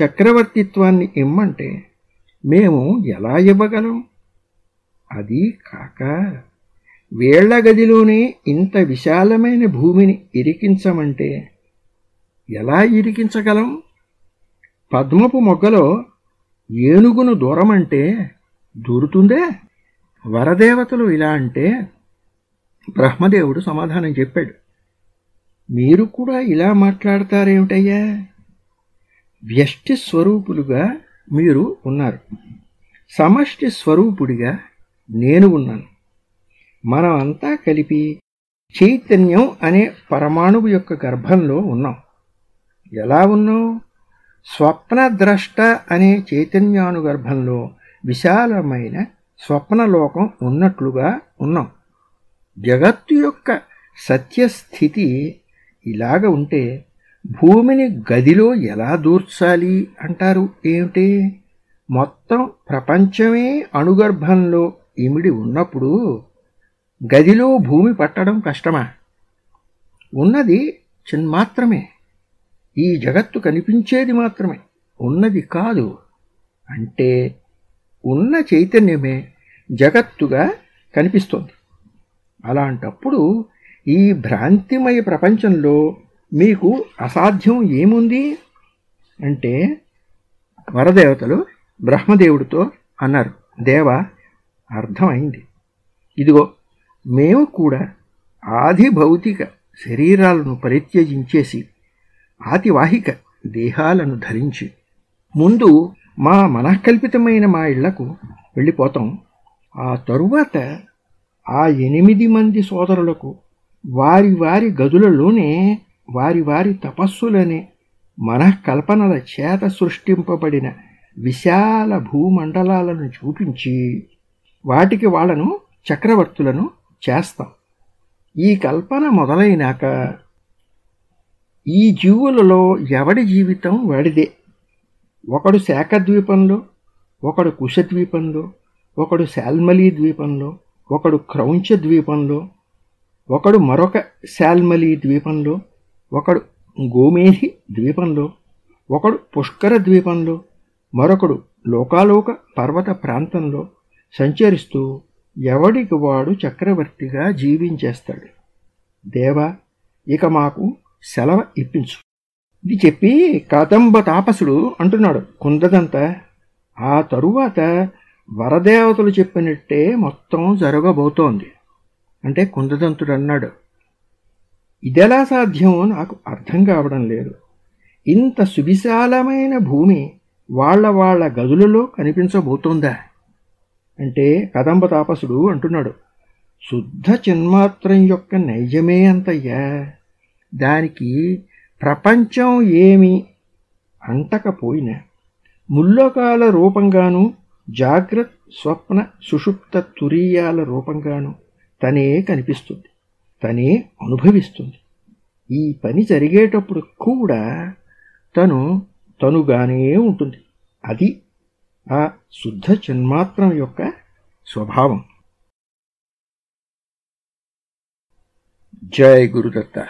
చక్రవర్తిత్వాన్ని ఇమ్మంటే మేము ఎలా ఇవ్వగలం? అది కాక వేళ్ళ గదిలోనే ఇంత విశాలమైన భూమిని ఇరికించమంటే ఎలా ఇరికించగలం? పద్మపు మొగ్గలో ఏనుగును దూరమంటే దూరుతుందే? వరదేవతలు ఇలా అంటే బ్రహ్మదేవుడు సమాధానం చెప్పాడు. మీరు కూడా ఇలా మాట్లాడతారేమిటయ్యా? వ్యష్టి స్వరూపులుగా మీరు ఉన్నారు. సమష్టి స్వరూపుడిగా నేను ఉన్నాను. మనం అంతా కలిపి చైతన్యం అనే పరమాణువు యొక్క గర్భంలో ఉన్నాం. ఎలా ఉన్నావు? స్వప్నద్రష్ట అనే చైతన్యానుగర్భంలో విశాలమైన స్వప్నలోకం ఉన్నట్లుగా ఉన్నాం. జగత్తు యొక్క సత్యస్థితి ఇలాగ ఉంటే భూమిని గదిలో ఎలా దూర్చాలి అంటారు ఏమిటి? మొత్తం ప్రపంచమే అణుగర్భంలో ఇమిడి ఉన్నప్పుడు గదిలో భూమి పట్టడం కష్టమా? ఉన్నది చిన్మాత్రమే. ఈ జగత్తు కనిపించేది మాత్రమే ఉన్నది కాదు. అంటే ఉన్న చైతన్యమే జగత్తుగా కనిపిస్తోంది. అలాంటప్పుడు ఈ భ్రాంతిమయ ప్రపంచంలో మీకు అసాధ్యం ఏముంది? అంటే వరదేవతలు బ్రహ్మదేవుడితో అన్నారు. దేవ అర్థమైంది. ఇదిగో మేము కూడా ఆది భౌతిక శరీరాలను పరిత్యజించేసి ఆతివాహిక దేహాలను ధరించి ముందు మా మనఃకల్పితమైన మా ఇళ్ళకు వెళ్ళిపోతాం. ఆ తరువాత ఆ ఎనిమిది మంది సోదరులకు వారి వారి గదులలోనే వారి వారి తపస్సులనే మనఃకల్పనల చేత సృష్టింపబడిన విశాల భూమండలాలను చూపించి వాటికి వాళ్ళను చక్రవర్తులను చేస్తాం. ఈ కల్పన మొదలైనాక ఈ జీవులలో ఎవడి జీవితం వాడిదే? ఒకడు శాఖద్వీపంలో ఒకడు కుశద్వీపంలో ఒకడు శాల్మలీ ద్వీపంలో ఒకడు క్రౌంచ ద్వీపంలో ఒకడు మరొక శాల్మలీ ద్వీపంలో ఒకడు గోమేధి ద్వీపంలో ఒకడు పుష్కర ద్వీపంలో మరొకడు లోకాలోక పర్వత ప్రాంతంలో సంచరిస్తూ ఎవడికి వాడు చక్రవర్తిగా జీవించేస్తాడు? దేవా ఇక మాకు సెలవ ఇప్పించు. ఇది చెప్పి కదంబ తాపసుడు అంటున్నాడు. కుందదంత ఆ తరువాత వరదేవతలు చెప్పినట్టే మొత్తం జరగబోతోంది. అంటే కుందదంతుడు అన్నాడు. ఇదెలా సాధ్యం? నాకు అర్థం కావడం లేదు. ఇంత సువిశాలమైన భూమి వాళ్ళ వాళ్ళ గదులలో కనిపించబోతోందా? అంటే కదంబ తాపసుడు అంటున్నాడు. శుద్ధ చిన్మాత్రం యొక్క నైజమే అంతయ్యా. దానికి ప్రపంచం ఏమి అంటకపోయినా ముల్లోకాల రూపంగాను జాగ్రత్ స్వప్న సుషుప్త తురీయాల రూపంగాను తనే కనిపిస్తుంది తనే అనుభవిస్తుంది. ఈ పని జరిగేటప్పుడు కూడా తను తనుగానే ఉంటుంది. అది ఆ శుద్ధ చిన్మాత్రం యొక్క స్వభావం. జయ గురుదత్త.